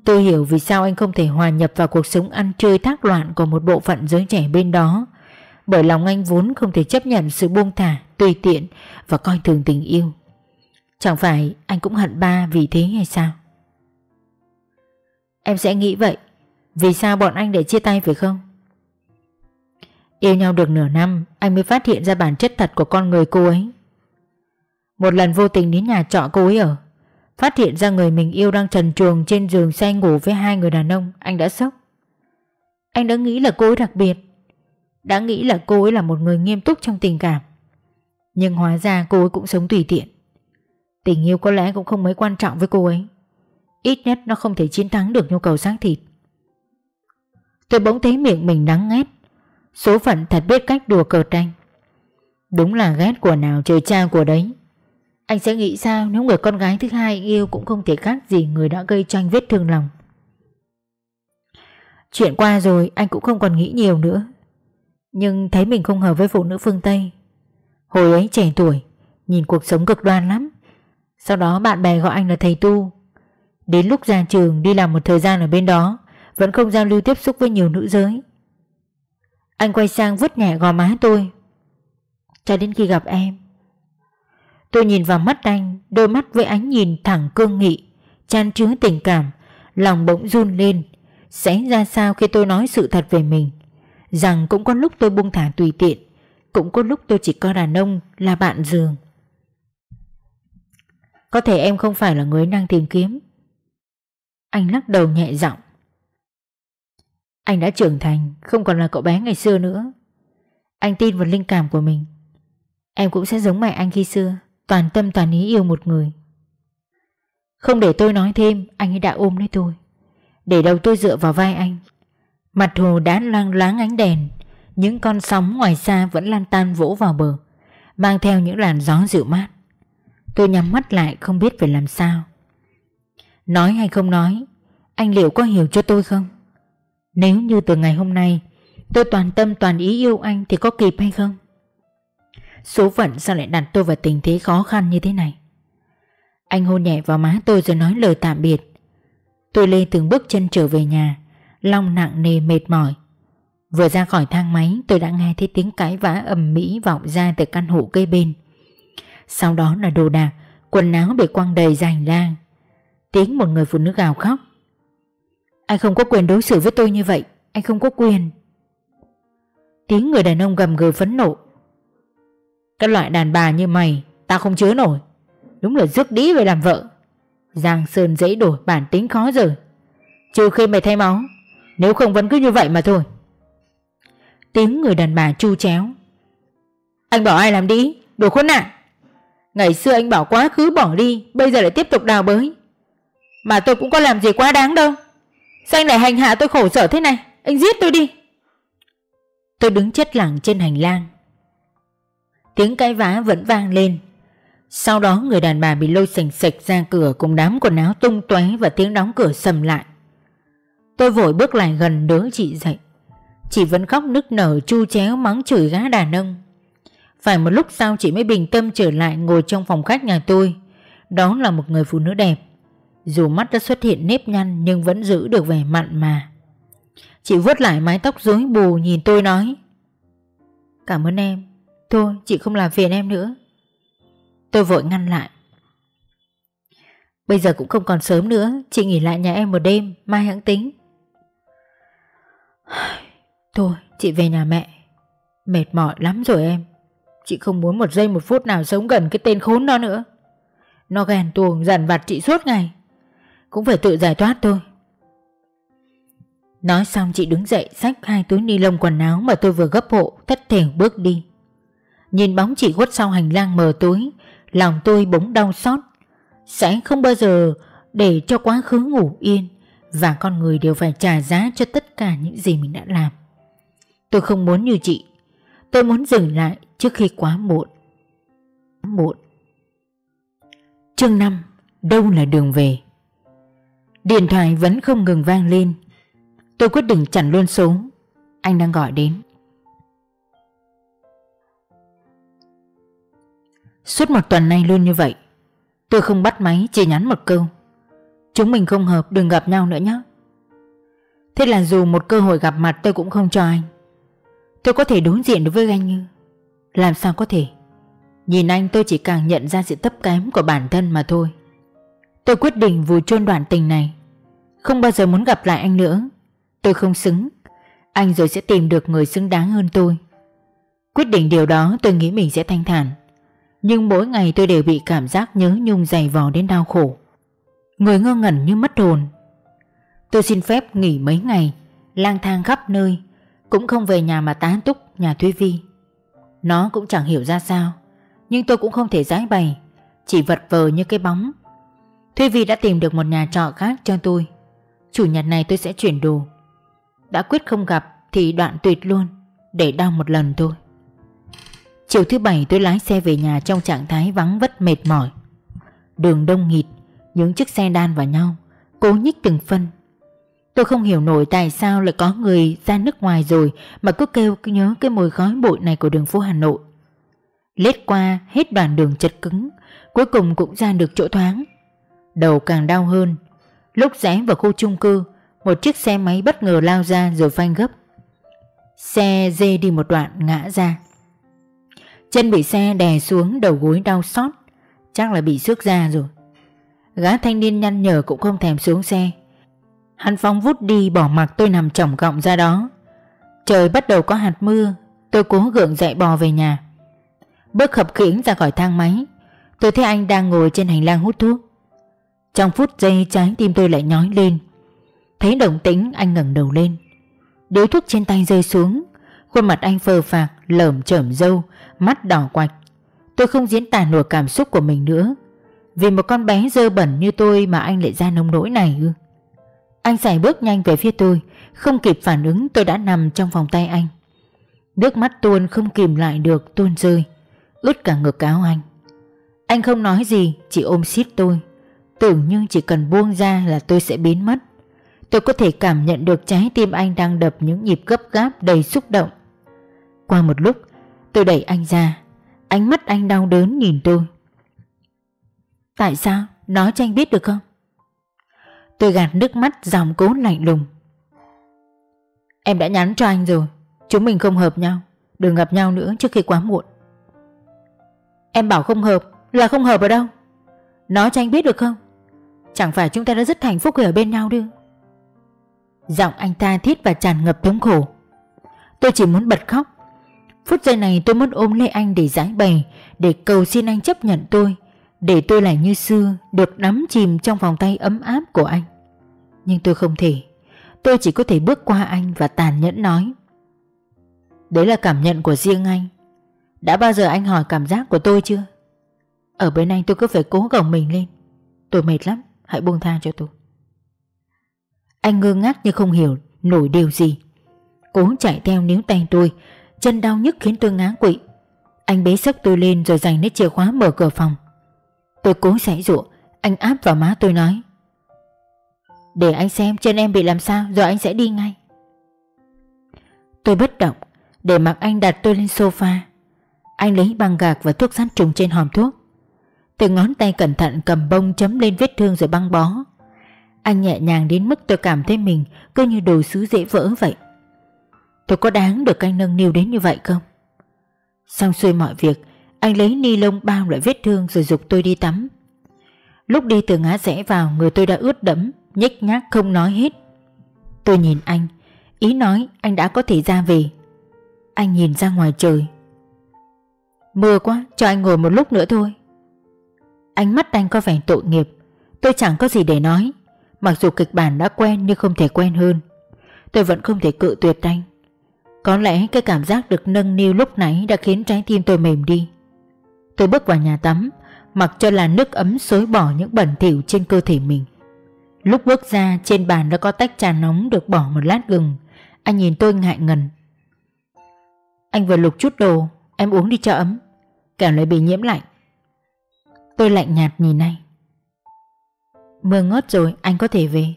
Tôi hiểu vì sao anh không thể hòa nhập vào cuộc sống ăn chơi thác loạn của một bộ phận giới trẻ bên đó. Bởi lòng anh vốn không thể chấp nhận sự buông thả, tùy tiện và coi thường tình yêu. Chẳng phải anh cũng hận ba vì thế hay sao? Em sẽ nghĩ vậy. Vì sao bọn anh để chia tay phải không? Yêu nhau được nửa năm, anh mới phát hiện ra bản chất thật của con người cô ấy. Một lần vô tình đến nhà trọ cô ấy ở, Phát hiện ra người mình yêu đang trần truồng trên giường say ngủ với hai người đàn ông, Anh đã sốc. Anh đã nghĩ là cô ấy đặc biệt, Đã nghĩ là cô ấy là một người nghiêm túc trong tình cảm. Nhưng hóa ra cô ấy cũng sống tùy tiện. Tình yêu có lẽ cũng không mấy quan trọng với cô ấy. Ít nhất nó không thể chiến thắng được nhu cầu xác thịt. Tôi bỗng thấy miệng mình đắng ngét Số phận thật biết cách đùa cợt anh. Đúng là ghét của nào trời cha của đấy anh sẽ nghĩ sao nếu người con gái thứ hai anh yêu cũng không thể khác gì người đã gây cho anh vết thương lòng. Chuyện qua rồi anh cũng không còn nghĩ nhiều nữa. Nhưng thấy mình không hợp với phụ nữ phương Tây. Hồi ấy trẻ tuổi, nhìn cuộc sống cực đoan lắm. Sau đó bạn bè gọi anh là thầy tu. Đến lúc ra trường đi làm một thời gian ở bên đó, vẫn không giao lưu tiếp xúc với nhiều nữ giới. Anh quay sang vứt nhẹ gò má tôi. Cho đến khi gặp em, Tôi nhìn vào mắt anh, đôi mắt với ánh nhìn thẳng cương nghị, chan chứa tình cảm, lòng bỗng run lên. Sẽ ra sao khi tôi nói sự thật về mình? Rằng cũng có lúc tôi buông thả tùy tiện, cũng có lúc tôi chỉ coi đàn ông là bạn giường. Có thể em không phải là người đang tìm kiếm. Anh lắc đầu nhẹ giọng. Anh đã trưởng thành, không còn là cậu bé ngày xưa nữa. Anh tin vào linh cảm của mình. Em cũng sẽ giống mẹ anh khi xưa toàn tâm toàn ý yêu một người. Không để tôi nói thêm, anh ấy đã ôm lấy tôi. Để đầu tôi dựa vào vai anh. Mặt hồ đã lang láng ánh đèn, những con sóng ngoài xa vẫn lan tan vỗ vào bờ, mang theo những làn gió dịu mát. Tôi nhắm mắt lại không biết phải làm sao. Nói hay không nói, anh liệu có hiểu cho tôi không? Nếu như từ ngày hôm nay tôi toàn tâm toàn ý yêu anh thì có kịp hay không? Số phận sao lại đặt tôi vào tình thế khó khăn như thế này Anh hôn nhẹ vào má tôi rồi nói lời tạm biệt Tôi lê từng bước chân trở về nhà Long nặng nề mệt mỏi Vừa ra khỏi thang máy tôi đã nghe thấy tiếng cãi vã ầm mỹ vọng ra từ căn hộ cây bên. Sau đó là đồ đạc, quần áo bị quăng đầy ra hành lang. Tiếng một người phụ nữ gào khóc. Anh không có quyền đối xử với tôi như vậy, anh không có quyền. Tiếng người đàn ông gầm gừ phẫn nộ. Cái loại đàn bà như mày, tao không chứa nổi. Đúng là rước đĩ về làm vợ. Giang Sơn dễ đổi bản tính khó rồi. Trừ khi mày thay máu, nếu không vẫn cứ như vậy mà thôi. Tiếng người đàn bà chu chéo. Anh bảo ai làm đi, đồ khốn nạn. Ngày xưa anh bảo quá khứ bỏ đi Bây giờ lại tiếp tục đào bới Mà tôi cũng có làm gì quá đáng đâu Sao anh lại hành hạ tôi khổ sở thế này Anh giết tôi đi Tôi đứng chết lặng trên hành lang Tiếng cái vã vẫn vang lên Sau đó người đàn bà bị lôi sành sạch ra cửa Cùng đám quần áo tung tóe Và tiếng đóng cửa sầm lại Tôi vội bước lại gần đỡ chị dậy Chị vẫn khóc nức nở, chu chéo mắng chửi gã đàn ông phải một lúc sau chị mới bình tâm trở lại ngồi trong phòng khách nhà tôi. Đó là một người phụ nữ đẹp. Dù mắt đã xuất hiện nếp nhăn nhưng vẫn giữ được vẻ mặn mà. Chị vuốt lại mái tóc rối bù nhìn tôi nói. Cảm ơn em. Thôi, chị không làm phiền em nữa. Tôi vội ngăn lại. Bây giờ cũng không còn sớm nữa, Chị nghỉ lại nhà em một đêm, Mai hãng tính. Thôi, chị về nhà mẹ. Mệt mỏi lắm rồi em. Chị không muốn một giây một phút nào sống gần cái tên khốn đó nữa. Nó ghen tuồng, dằn vặt chị suốt ngày. Cũng phải tự giải thoát thôi. Nói xong, chị đứng dậy, xách hai túi ni lông quần áo mà tôi vừa gấp hộ, thất thểu bước đi. Nhìn bóng chị khuất sau hành lang mờ tối, Lòng tôi bỗng đau xót Sẽ không bao giờ để cho quá khứ ngủ yên Và con người đều phải trả giá cho tất cả những gì mình đã làm Tôi không muốn như chị Tôi muốn dừng lại trước khi quá muộn. Muộn. Chương 5 Đâu là đường về? Điện thoại vẫn không ngừng vang lên. Tôi quyết định chặn luôn số. Anh đang gọi đến. Suốt một tuần nay luôn như vậy. Tôi không bắt máy chỉ nhắn một câu. Chúng mình không hợp, đừng gặp nhau nữa nhé. Thế là dù một cơ hội gặp mặt tôi cũng không cho anh. Tôi có thể đối diện đối với anh như, làm sao có thể Nhìn anh tôi chỉ càng nhận ra sự thấp kém của bản thân mà thôi Tôi quyết định vùi chôn đoạn tình này Không bao giờ muốn gặp lại anh nữa Tôi không xứng Anh rồi sẽ tìm được người xứng đáng hơn tôi Quyết định điều đó, tôi nghĩ mình sẽ thanh thản nhưng mỗi ngày tôi đều bị cảm giác nhớ nhung dày vò đến đau khổ. Người ngơ ngẩn như mất hồn. Tôi xin phép nghỉ mấy ngày, lang thang khắp nơi, Cũng không về nhà mà tá túc nhà Thuy Vi. Nó cũng chẳng hiểu ra sao, Nhưng tôi cũng không thể giải bày, Chỉ vật vờ như cái bóng. Thuy Vi đã tìm được một nhà trọ khác cho tôi. Chủ nhật này tôi sẽ chuyển đồ. Đã quyết không gặp Thì đoạn tuyệt luôn, Để đau một lần thôi. Chiều thứ bảy tôi lái xe về nhà Trong trạng thái vắng vất mệt mỏi Đường đông nghịt Những chiếc xe đan vào nhau Cố nhích từng phân Tôi không hiểu nổi tại sao lại có người ra nước ngoài rồi mà cứ kêu cứ nhớ cái mùi khói bụi này của đường phố Hà Nội. Lết qua hết đoạn đường chật cứng, cuối cùng cũng ra được chỗ thoáng. Đầu càng đau hơn. Lúc rẽ vào khu chung cư, một chiếc xe máy bất ngờ lao ra rồi phanh gấp. Xe dê đi một đoạn ngã ra. Chân bị xe đè xuống đầu gối đau xót, chắc là bị xước da rồi. Gã thanh niên nhăn nhở cũng không thèm xuống xe. Hắn phóng vút đi bỏ mặc tôi nằm chỏng gọng ra đó. Trời bắt đầu có hạt mưa Tôi cố gượng dậy bò về nhà. Bước khập khiễng ra khỏi thang máy Tôi thấy anh đang ngồi trên hành lang hút thuốc. Trong phút giây trái tim tôi lại nhói lên. Thấy động tĩnh anh ngẩng đầu lên. Điếu thuốc trên tay rơi xuống Khuôn mặt anh phờ phạc Lởm chởm dâu Mắt đỏ quạch. Tôi không diễn tả nổi cảm xúc của mình nữa. Vì một con bé dơ bẩn như tôi Mà anh lại ra nông nỗi này ư. Anh xài bước nhanh về phía tôi, Không kịp phản ứng tôi đã nằm trong vòng tay anh. Nước mắt tuôn không kìm lại được, tuôn rơi, Ướt cả ngực áo anh. Anh không nói gì, Chỉ ôm siết tôi. Tưởng như chỉ cần buông ra là tôi sẽ biến mất. Tôi có thể cảm nhận được trái tim anh đang đập những nhịp gấp gáp đầy xúc động. Qua một lúc Tôi đẩy anh ra. Ánh mắt anh đau đớn nhìn tôi. Tại sao? Nói cho anh biết được không? Tôi gạt nước mắt dòng cố lạnh lùng. Em đã nhắn cho anh rồi. Chúng mình không hợp nhau. Đừng gặp nhau nữa trước khi quá muộn. Em bảo không hợp Là không hợp ở đâu. Nói cho anh biết được không? Chẳng phải chúng ta đã rất hạnh phúc khi ở bên nhau đưa. Giọng anh ta thiết và tràn ngập thống khổ. Tôi chỉ muốn bật khóc. Phút giây này tôi muốn ôm lấy anh để giải bày, Để cầu xin anh chấp nhận tôi, Để tôi lại như xưa, Được nắm chìm trong vòng tay ấm áp của anh. Nhưng tôi không thể. Tôi chỉ có thể bước qua anh và tàn nhẫn nói. Đấy là cảm nhận của riêng anh. Đã bao giờ anh hỏi cảm giác của tôi chưa? Ở bên anh tôi cứ phải cố gồng mình lên. Tôi mệt lắm, Hãy buông tha cho tôi. Anh ngơ ngác như không hiểu Nổi điều gì. Cố chạy theo níu tay tôi Chân đau nhức khiến tôi ngã quỵ. Anh bế sốc tôi lên rồi giành lấy chìa khóa mở cửa phòng. Tôi cố sảy ruộng Anh áp vào má tôi nói. Để anh xem chân em bị làm sao, Rồi anh sẽ đi ngay. Tôi bất động, Để mặc anh đặt tôi lên sofa. Anh lấy băng gạc và thuốc sát trùng trên hòm thuốc. Từ ngón tay cẩn thận cầm bông chấm lên vết thương rồi băng bó. Anh nhẹ nhàng đến mức tôi cảm thấy mình Cứ như đồ sứ dễ vỡ vậy. Tôi có đáng được anh nâng niu đến như vậy không? Xong xuôi mọi việc, Anh lấy ni lông bao lại vết thương rồi dục tôi đi tắm. Lúc đi từ ngã rẽ vào, Người tôi đã ướt đẫm, Nhếch nhác không nói hết. Tôi nhìn anh, Ý nói anh đã có thể ra về. Anh nhìn ra ngoài trời. Mưa quá, cho anh ngồi một lúc nữa thôi. Ánh mắt anh có vẻ tội nghiệp, Tôi chẳng có gì để nói. Mặc dù kịch bản đã quen nhưng không thể quen hơn. Tôi vẫn không thể cự tuyệt anh có lẽ cái cảm giác được nâng niu lúc nãy đã khiến trái tim tôi mềm đi. Tôi bước vào nhà tắm, mặc cho là nước ấm xối bỏ những bẩn thỉu trên cơ thể mình. Lúc bước ra trên bàn đã có tách trà nóng được bỏ một lát gừng. Anh nhìn tôi ngại ngần. Anh vừa lục chút đồ, em uống đi cho ấm, kẻo lại bị nhiễm lạnh. Tôi lạnh nhạt nhìn anh. Mưa ngớt rồi, anh có thể về.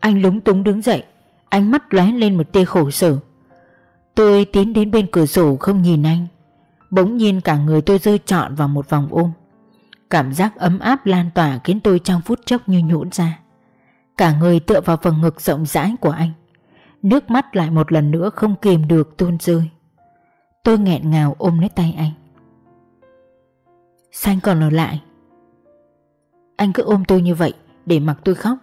Anh lúng túng đứng dậy, Ánh mắt lóe lên một tia khổ sở. Tôi tiến đến bên cửa sổ không nhìn anh. Bỗng nhiên cả người tôi rơi trọn vào một vòng ôm. Cảm giác ấm áp lan tỏa khiến tôi trong phút chốc như nhũn ra. Cả người tựa vào phần ngực rộng rãi của anh. Nước mắt lại một lần nữa không kìm được tuôn rơi. Tôi nghẹn ngào ôm lấy tay anh. Sao anh còn ở lại. Anh cứ ôm tôi như vậy để mặc tôi khóc.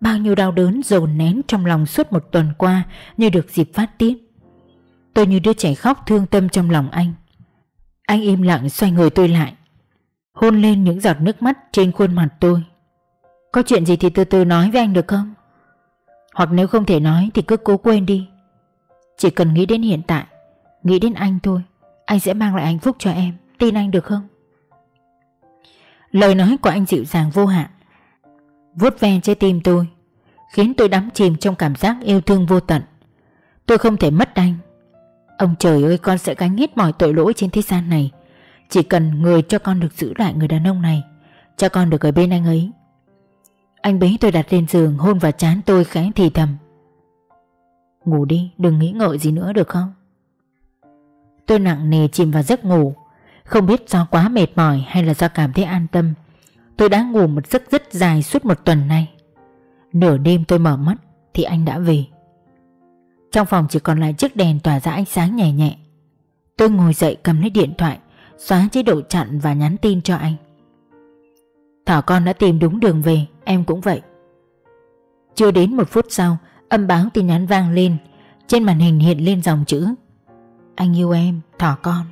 Bao nhiêu đau đớn dồn nén trong lòng suốt một tuần qua như được dịp phát tiết. Tôi như đứa trẻ khóc thương tâm trong lòng anh. Anh im lặng xoay người tôi lại. Hôn lên những giọt nước mắt trên khuôn mặt tôi. Có chuyện gì thì từ từ nói với anh được không? Hoặc nếu không thể nói thì cứ cố quên đi. Chỉ cần nghĩ đến hiện tại, nghĩ đến anh thôi, anh sẽ mang lại hạnh phúc cho em. Tin anh được không? Lời nói của anh dịu dàng vô hạn vuốt ve trái tim tôi, khiến tôi đắm chìm trong cảm giác yêu thương vô tận. Tôi không thể mất anh. Ông trời ơi con sẽ gánh hết mọi tội lỗi trên thế gian này. Chỉ cần người cho con được giữ lại người đàn ông này, cho con được ở bên anh ấy. Anh bế tôi đặt lên giường hôn vào chán tôi khẽ thì thầm. Ngủ đi, đừng nghĩ ngợi gì nữa được không? Tôi nặng nề chìm vào giấc ngủ, không biết do quá mệt mỏi hay là do cảm thấy an tâm Tôi đã ngủ một giấc rất dài suốt một tuần nay. Nửa đêm tôi mở mắt Thì anh đã về. Trong phòng chỉ còn lại chiếc đèn tỏa ra ánh sáng nhẹ nhẹ. Tôi ngồi dậy cầm lấy điện thoại Xóa chế độ chặn và nhắn tin cho anh. Thỏ con đã tìm đúng đường về Em cũng vậy. Chưa đến một phút sau Âm báo tin nhắn vang lên. Trên màn hình hiện lên dòng chữ Anh yêu em, thỏ con.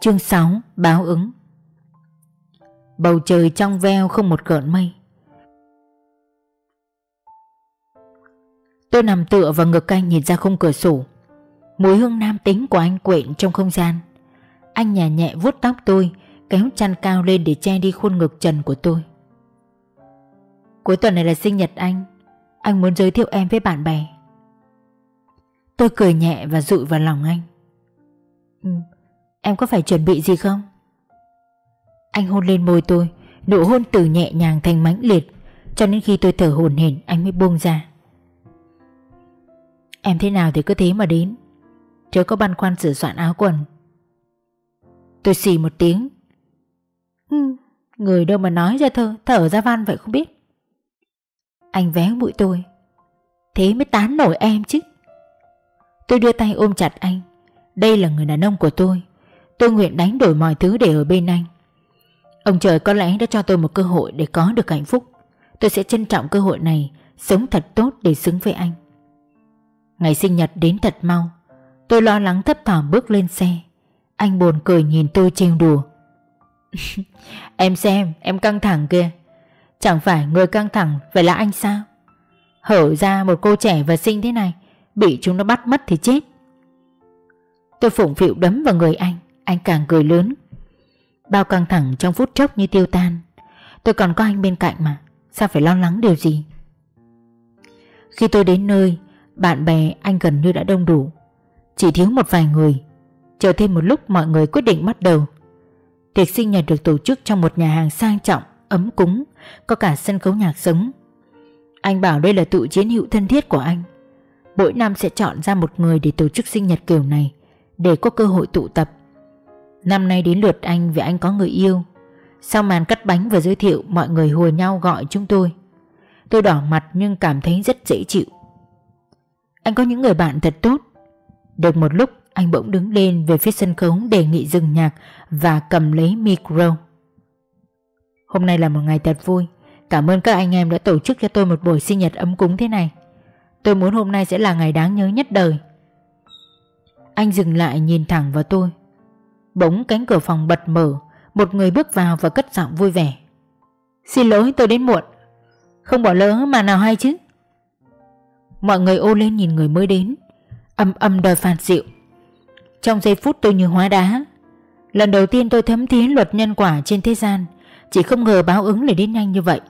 Chương 6 Báo ứng. Bầu trời trong veo không một gợn mây. Tôi nằm tựa vào ngực anh nhìn ra khung cửa sổ. Mùi hương nam tính của anh quện trong không gian. Anh nhẹ nhẹ vuốt tóc tôi Kéo chăn cao lên để che đi khuôn ngực trần của tôi. Cuối tuần này là sinh nhật anh. Anh muốn giới thiệu em với bạn bè. Tôi cười nhẹ và dụi vào lòng anh. ừ, Em có phải chuẩn bị gì không? Anh hôn lên môi tôi Nụ hôn từ nhẹ nhàng thành mãnh liệt Cho đến khi tôi thở hổn hển anh mới buông ra. Em thế nào thì cứ thế mà đến. Chớ có băn khoăn sửa soạn áo quần. Tôi xì một tiếng. Ừ, Người đâu mà nói ra thơ Thở ra văn vậy không biết. Anh véo mũi tôi. Thế mới tán nổi em chứ. Tôi đưa tay ôm chặt anh. Đây là người đàn ông của tôi. Tôi nguyện đánh đổi mọi thứ để ở bên anh. Ông trời có lẽ đã cho tôi một cơ hội để có được hạnh phúc. Tôi sẽ trân trọng cơ hội này, Sống thật tốt để xứng với anh. Ngày sinh nhật đến thật mau, Tôi lo lắng thấp thỏm bước lên xe. Anh buồn cười nhìn tôi trêu đùa. Em xem, em căng thẳng kìa. Chẳng phải người căng thẳng Phải là anh sao? Hở ra một cô trẻ và xinh thế này, Bị chúng nó bắt mất thì chết. Tôi phụng phịu đấm vào người anh. Anh càng cười lớn. Bao căng thẳng trong phút chốc như tiêu tan. Tôi còn có anh bên cạnh mà, Sao phải lo lắng điều gì? Khi tôi đến nơi, Bạn bè anh gần như đã đông đủ. Chỉ thiếu một vài người. Chờ thêm một lúc mọi người quyết định bắt đầu. Tiệc sinh nhật được tổ chức trong một nhà hàng sang trọng, Ấm cúng, Có cả sân khấu nhạc sống. Anh bảo đây là tụ chiến hữu thân thiết của anh. Mỗi năm sẽ chọn ra một người để tổ chức sinh nhật kiểu này, Để có cơ hội tụ tập. Năm nay đến lượt anh vì anh có người yêu Sau màn cắt bánh và giới thiệu, Mọi người hùa nhau gọi chúng tôi Tôi đỏ mặt nhưng cảm thấy rất dễ chịu Anh có những người bạn thật tốt Được một lúc, anh bỗng đứng lên về phía sân khấu đề nghị dừng nhạc và cầm lấy micro. Hôm nay là một ngày thật vui. Cảm ơn các anh em đã tổ chức cho tôi một buổi sinh nhật ấm cúng thế này. Tôi muốn hôm nay sẽ là ngày đáng nhớ nhất đời. Anh dừng lại nhìn thẳng vào tôi. Bỗng cánh cửa phòng bật mở, một người bước vào và cất giọng vui vẻ. Xin lỗi tôi đến muộn. Không bỏ lỡ mà nào hay chứ. Mọi người ô lên nhìn người mới đến, âm âm đòi phạt dịu. Trong giây phút tôi như hóa đá Lần đầu tiên tôi thấm thía luật nhân quả trên thế gian Chỉ không ngờ báo ứng lại đến nhanh như vậy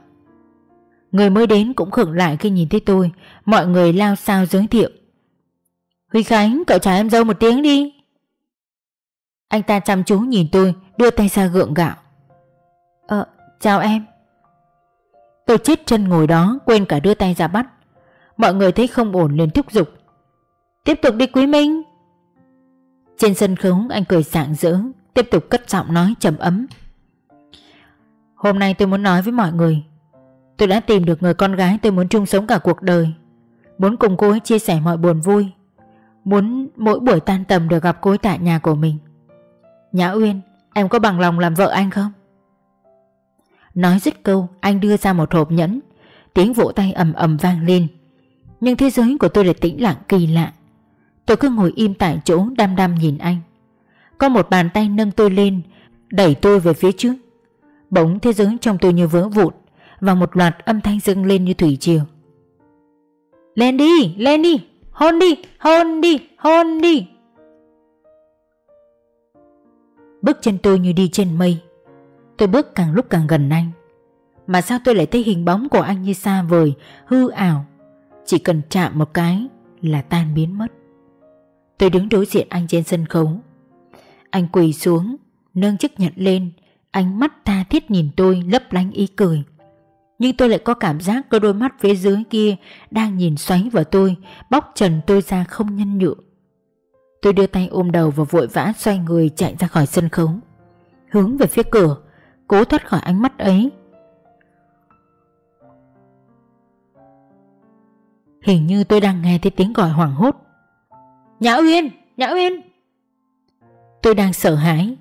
Người mới đến cũng khựng lại khi nhìn thấy tôi Mọi người lao sao giới thiệu Huy Khánh cậu chào em dâu một tiếng đi anh ta chăm chú nhìn tôi, Đưa tay ra gượng gạo. Ờ chào em. Tôi chết chân ngồi đó, Quên cả đưa tay ra bắt. Mọi người thấy không ổn liền thúc giục. Tiếp tục đi Quý Minh. Trên sân khấu, anh cười sảng rỡ, Tiếp tục cất giọng nói trầm ấm. Hôm nay tôi muốn nói với mọi người. Tôi đã tìm được người con gái tôi muốn chung sống cả cuộc đời. Muốn cùng cô ấy chia sẻ mọi buồn vui. Muốn mỗi buổi tan tầm được gặp cô ấy tại nhà của mình. Nhã Uyên Em có bằng lòng làm vợ anh không? Nói dứt câu Anh đưa ra một hộp nhẫn. Tiếng vỗ tay ầm ầm vang lên. Nhưng thế giới của tôi lại tĩnh lặng kỳ lạ. Tôi cứ ngồi im tại chỗ đăm đăm nhìn anh. Có một bàn tay nâng tôi lên Đẩy tôi về phía trước. Bỗng thế giới trong tôi như vỡ vụn Và một loạt âm thanh dâng lên như thủy triều. Lên đi, lên đi Hôn đi, hôn đi, hôn đi. Bước chân tôi như đi trên mây. Tôi bước càng lúc càng gần anh. Mà sao tôi lại thấy hình bóng của anh như xa vời, Hư ảo? Chỉ cần chạm một cái là tan biến mất. Tôi đứng đối diện anh trên sân khấu. Anh quỳ xuống, Nâng chiếc nhẫn lên. Ánh mắt tha thiết nhìn tôi, lấp lánh ý cười. Nhưng tôi lại có cảm giác Có đôi mắt phía dưới kia Đang nhìn xoáy vào tôi, Bóc trần tôi ra không nhân nhượng. Tôi đưa tay ôm đầu và vội vã xoay người chạy ra khỏi sân khấu. Hướng về phía cửa Cố thoát khỏi ánh mắt ấy. Hình như tôi đang nghe thấy tiếng gọi hoảng hốt. Nhã Uyên, Nhã Uyên. Tôi đang sợ hãi.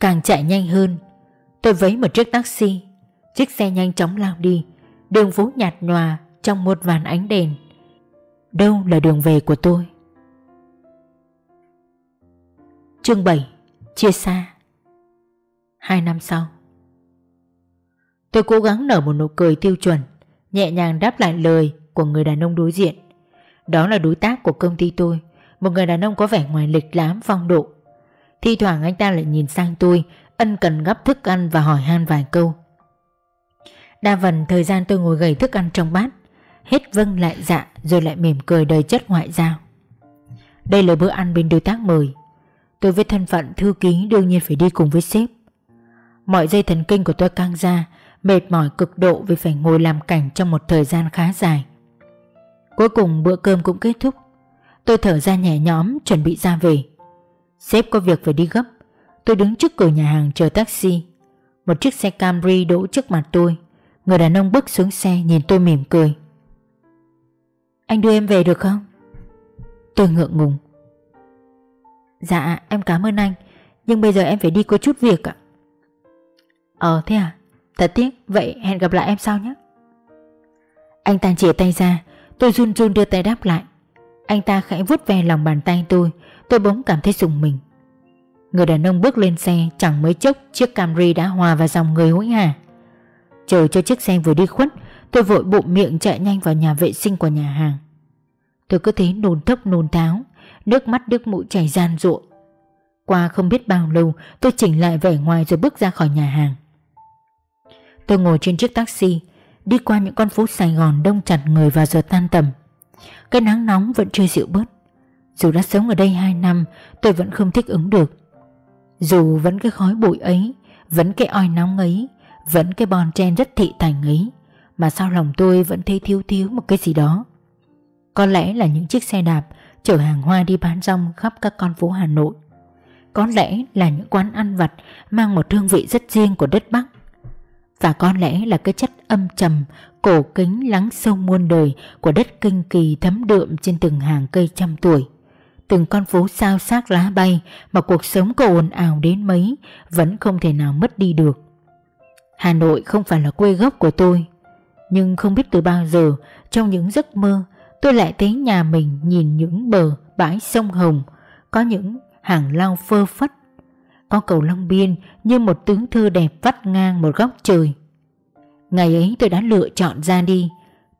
Càng chạy nhanh hơn Tôi vấy một chiếc taxi. Chiếc xe nhanh chóng lao đi. Đường phố nhạt nhòa trong một vàn ánh đèn. Đâu là đường về của tôi Chương 7 Chia xa. Hai năm sau, Tôi cố gắng nở một nụ cười tiêu chuẩn, Nhẹ nhàng đáp lại lời của người đàn ông đối diện. Đó là đối tác của công ty tôi, một người đàn ông có vẻ ngoài lịch lãm, phong độ. Thi thoảng anh ta lại nhìn sang tôi, Ân cần gấp thức ăn và hỏi han vài câu. Đa phần thời gian tôi ngồi gầy thức ăn trong bát, Hết vâng lại dạ Rồi lại mỉm cười đầy chất ngoại giao. Đây là bữa ăn bên đối tác mời. Tôi với thân phận thư ký đương nhiên phải đi cùng với sếp. Mọi dây thần kinh của tôi căng ra, Mệt mỏi cực độ vì phải ngồi làm cảnh trong một thời gian khá dài. Cuối cùng bữa cơm cũng kết thúc. Tôi thở ra nhẹ nhõm, chuẩn bị ra về. Sếp có việc phải đi gấp. Tôi đứng trước cửa nhà hàng chờ taxi. Một chiếc xe Camry đỗ trước mặt tôi. Người đàn ông bước xuống xe, nhìn tôi mỉm cười. Anh đưa em về được không? Tôi ngượng ngùng. Dạ em cảm ơn anh. Nhưng bây giờ em phải đi có chút việc ạ. Ờ thế à? Thật tiếc, Vậy hẹn gặp lại em sau nhé. Anh ta chìa tay ra, Tôi run run đưa tay đáp lại. Anh ta khẽ vuốt ve lòng bàn tay tôi Tôi bỗng cảm thấy sùng mình. Người đàn ông bước lên xe, Chẳng mấy chốc chiếc Camry đã hòa vào dòng người hối hả. Chờ cho chiếc xe vừa đi khuất, Tôi vội bụng miệng chạy nhanh vào nhà vệ sinh của nhà hàng. Tôi cứ thấy nôn thốc nôn tháo. Nước mắt nước mũi chảy gian ruộng. Qua không biết bao lâu, Tôi chỉnh lại vẻ ngoài rồi bước ra khỏi nhà hàng. Tôi ngồi trên chiếc taxi, Đi qua những con phố Sài Gòn đông chặt người vào giờ tan tầm. Cái nắng nóng vẫn chưa dịu bớt. Dù đã sống ở đây 2 năm, Tôi vẫn không thích ứng được. Dù vẫn cái khói bụi ấy, Vẫn cái oi nóng ấy, Vẫn cái bon chen rất thị thành ấy, Mà sao lòng tôi vẫn thấy thiếu thiếu một cái gì đó. Có lẽ là những chiếc xe đạp Chở hàng hoa đi bán rong khắp các con phố Hà Nội Có lẽ là những quán ăn vặt Mang một hương vị rất riêng của đất Bắc và có lẽ là cái chất âm trầm, cổ kính lắng sâu muôn đời của đất kinh kỳ thấm đượm trên từng hàng cây trăm tuổi. Từng con phố sao xác lá bay mà cuộc sống có ồn ào đến mấy vẫn không thể nào mất đi được. Hà Nội không phải là quê gốc của tôi, nhưng không biết từ bao giờ trong những giấc mơ tôi lại thấy nhà mình nhìn những bờ bãi sông Hồng, có những hàng lau phơ phất có cầu Long Biên như một tướng thư đẹp vắt ngang một góc trời. Ngày ấy tôi đã lựa chọn ra đi,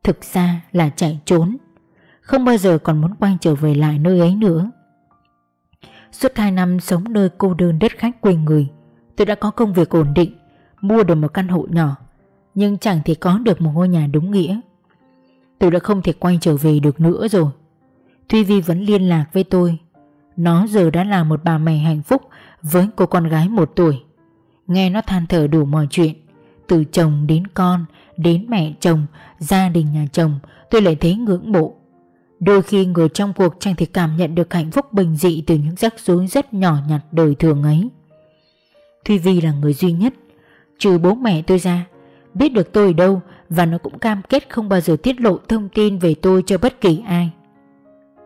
thực ra là chạy trốn. Không bao giờ còn muốn quay trở về lại nơi ấy nữa. Suốt hai năm sống nơi cô đơn đất khách quê người, tôi đã có công việc ổn định, mua được một căn hộ nhỏ, nhưng chẳng thể có được một ngôi nhà đúng nghĩa. Tôi đã không thể quay trở về được nữa rồi. Tuy Vi vẫn liên lạc với tôi. Nó giờ đã là một bà mẹ hạnh phúc với cô con gái một tuổi. Nghe nó than thở đủ mọi chuyện, từ chồng đến con, đến mẹ chồng, gia đình nhà chồng, tôi lại thấy ngưỡng mộ. Đôi khi người trong cuộc chẳng thể cảm nhận được hạnh phúc bình dị từ những rắc rối rất nhỏ nhặt đời thường ấy. Thuy Vi là người duy nhất, trừ bố mẹ tôi ra, biết được tôi ở đâu và nó cũng cam kết không bao giờ tiết lộ thông tin về tôi cho bất kỳ ai.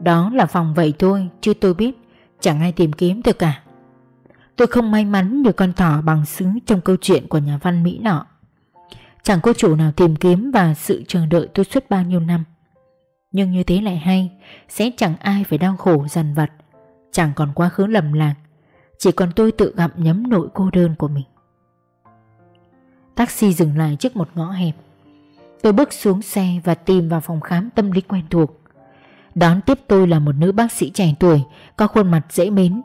Đó là phòng vậy thôi, chứ tôi biết chẳng ai tìm kiếm tôi cả. Tôi không may mắn như con thỏ bằng xứ trong câu chuyện của nhà văn Mỹ nọ. Chẳng có chủ nào tìm kiếm và sự chờ đợi tôi suốt bao nhiêu năm. Nhưng như thế lại hay, sẽ chẳng ai phải đau khổ dằn vặt, chẳng còn quá khứ lầm lạc, chỉ còn tôi tự gặm nhấm nỗi cô đơn của mình. Taxi dừng lại trước một ngõ hẹp. Tôi bước xuống xe và tìm vào phòng khám tâm lý quen thuộc. Đón tiếp tôi là một nữ bác sĩ trẻ tuổi, có khuôn mặt dễ mến,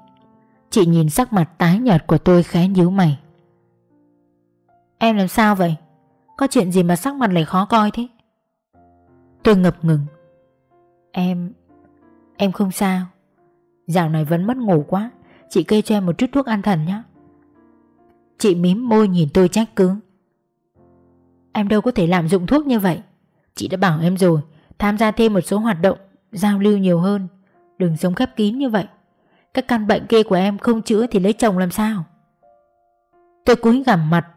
Chị nhìn sắc mặt tái nhợt của tôi khẽ nhíu mày. Em làm sao vậy? Có chuyện gì mà sắc mặt lại khó coi thế? Tôi ngập ngừng. Em... Em không sao. Dạo này vẫn mất ngủ quá. Chị kê cho em một chút thuốc an thần nhé Chị mím môi nhìn tôi trách cứ. Em đâu có thể làm dụng thuốc như vậy. Chị đã bảo em rồi Tham gia thêm một số hoạt động Giao lưu nhiều hơn. Đừng sống khép kín như vậy. Các căn bệnh kia của em không chữa thì lấy chồng làm sao? Tôi cúi gằm mặt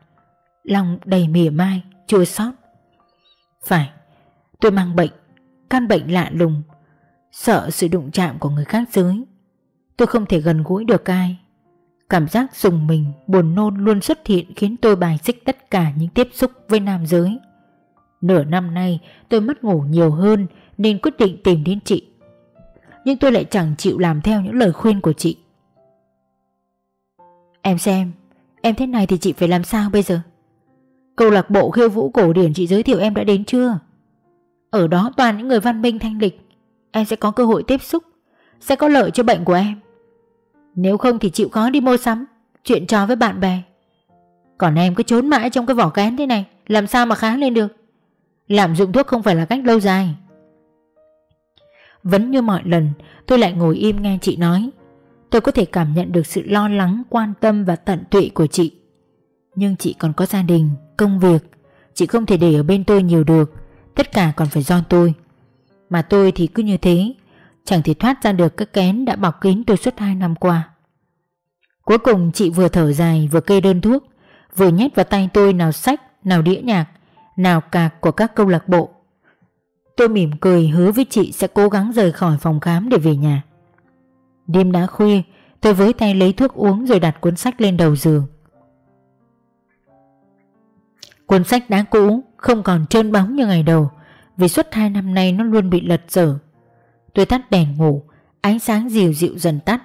Lòng đầy mỉa mai Chua xót. Phải Tôi mang bệnh Căn bệnh lạ lùng Sợ sự đụng chạm của người khác dưới, Tôi không thể gần gũi được ai. Cảm giác dùng mình, Buồn nôn luôn xuất hiện Khiến tôi bài xích tất cả những tiếp xúc với nam giới. Nửa năm nay, tôi mất ngủ nhiều hơn Nên quyết định tìm đến chị. Nhưng tôi lại chẳng chịu làm theo những lời khuyên của chị. Em xem, Em thế này thì chị phải làm sao bây giờ? Câu lạc bộ khiêu vũ cổ điển chị giới thiệu em đã đến chưa? Ở đó toàn những người văn minh thanh lịch. Em sẽ có cơ hội tiếp xúc, Sẽ có lợi cho bệnh của em. Nếu không thì chịu khó đi mua sắm Chuyện trò với bạn bè. Còn em cứ trốn mãi trong cái vỏ kén thế này Làm sao mà khá lên được? Làm dụng thuốc không phải là cách lâu dài. Vẫn như mọi lần tôi lại ngồi im nghe chị nói. Tôi có thể cảm nhận được sự lo lắng, quan tâm và tận tụy của chị. Nhưng chị còn có gia đình, công việc. Chị không thể để ở bên tôi nhiều được Tất cả còn phải do tôi. Mà tôi thì cứ như thế Chẳng thể thoát ra được cái kén đã bọc kín tôi suốt 2 năm qua Cuối cùng chị vừa thở dài vừa kê đơn thuốc Vừa nhét vào tay tôi nào sách, nào đĩa nhạc Nào cạc của các câu lạc bộ Tôi mỉm cười hứa với chị sẽ cố gắng rời khỏi phòng khám để về nhà. Đêm đã khuya, tôi với tay lấy thuốc uống rồi đặt cuốn sách lên đầu giường. Cuốn sách đã cũ, không còn trơn bóng như ngày đầu, vì suốt hai năm nay nó luôn bị lật dở. Tôi tắt đèn ngủ, ánh sáng dịu dịu dần tắt.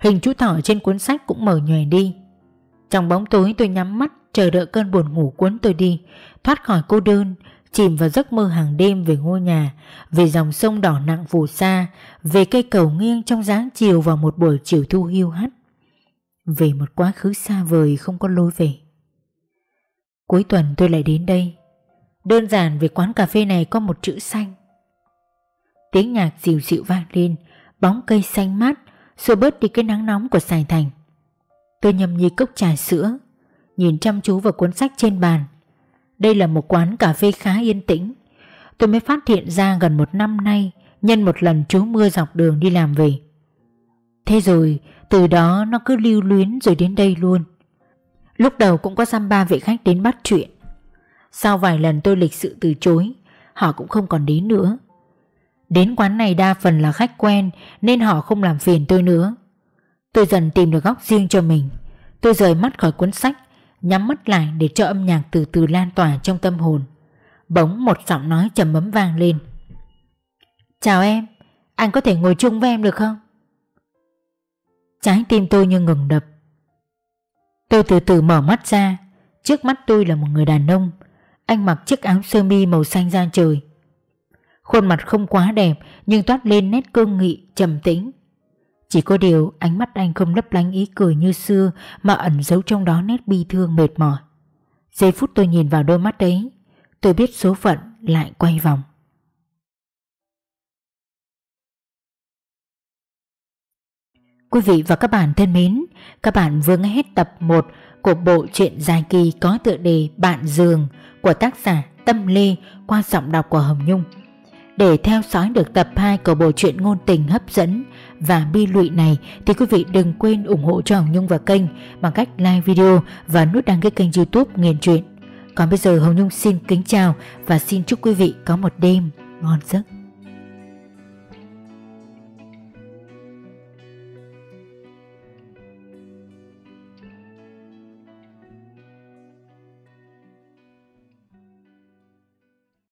Hình chú thỏ trên cuốn sách cũng mở nhòe đi. Trong bóng tối tôi nhắm mắt chờ đợi cơn buồn ngủ cuốn tôi đi, thoát khỏi cô đơn, chìm vào giấc mơ hàng đêm về ngôi nhà, về dòng sông đỏ nặng phù sa, về cây cầu nghiêng trong dáng chiều vào một buổi chiều thu hiu hắt, về một quá khứ xa vời không có lối về. Cuối tuần tôi lại đến đây, đơn giản vì quán cà phê này có một chữ xanh. Tiếng nhạc dịu dịu vang lên, bóng cây xanh mát, xua bớt đi cái nắng nóng của Sài Thành. Tôi nhâm nhi cốc trà sữa, nhìn chăm chú vào cuốn sách trên bàn, đây là một quán cà phê khá yên tĩnh. Tôi mới phát hiện ra gần một năm nay Nhân một lần trú mưa dọc đường đi làm về. Thế rồi từ đó nó cứ lưu luyến rồi đến đây luôn. Lúc đầu cũng có giam ba vị khách đến bắt chuyện. Sau vài lần tôi lịch sự từ chối Họ cũng không còn đến nữa. Đến quán này đa phần là khách quen Nên họ không làm phiền tôi nữa Tôi dần tìm được góc riêng cho mình Tôi rời mắt khỏi cuốn sách nhắm mắt lại để cho âm nhạc từ từ lan tỏa trong tâm hồn. Bỗng một giọng nói trầm ấm vang lên. Chào em, anh có thể ngồi chung với em được không? Trái tim tôi như ngừng đập. Tôi từ từ mở mắt ra, trước mắt tôi là một người đàn ông, anh mặc chiếc áo sơ mi màu xanh da trời. Khuôn mặt không quá đẹp nhưng toát lên nét cương nghị, trầm tĩnh. Chỉ có điều ánh mắt anh không lấp lánh ý cười như xưa mà ẩn giấu trong đó nét bi thương mệt mỏi. Giây phút tôi nhìn vào đôi mắt ấy, tôi biết số phận lại quay vòng. Quý vị và các bạn thân mến, các bạn vừa nghe hết tập 1 của bộ truyện dài kỳ có tựa đề Bạn Giường của tác giả Tâm Lê qua giọng đọc của Hồng Nhung. Để theo dõi được tập 2 của bộ truyện ngôn tình hấp dẫn và bi lụy này, thì quý vị đừng quên ủng hộ cho Hồng Nhung và kênh bằng cách like video và nút đăng ký kênh youtube Nghiền Truyện. Còn bây giờ Hồng Nhung xin kính chào và xin chúc quý vị có một đêm ngon giấc.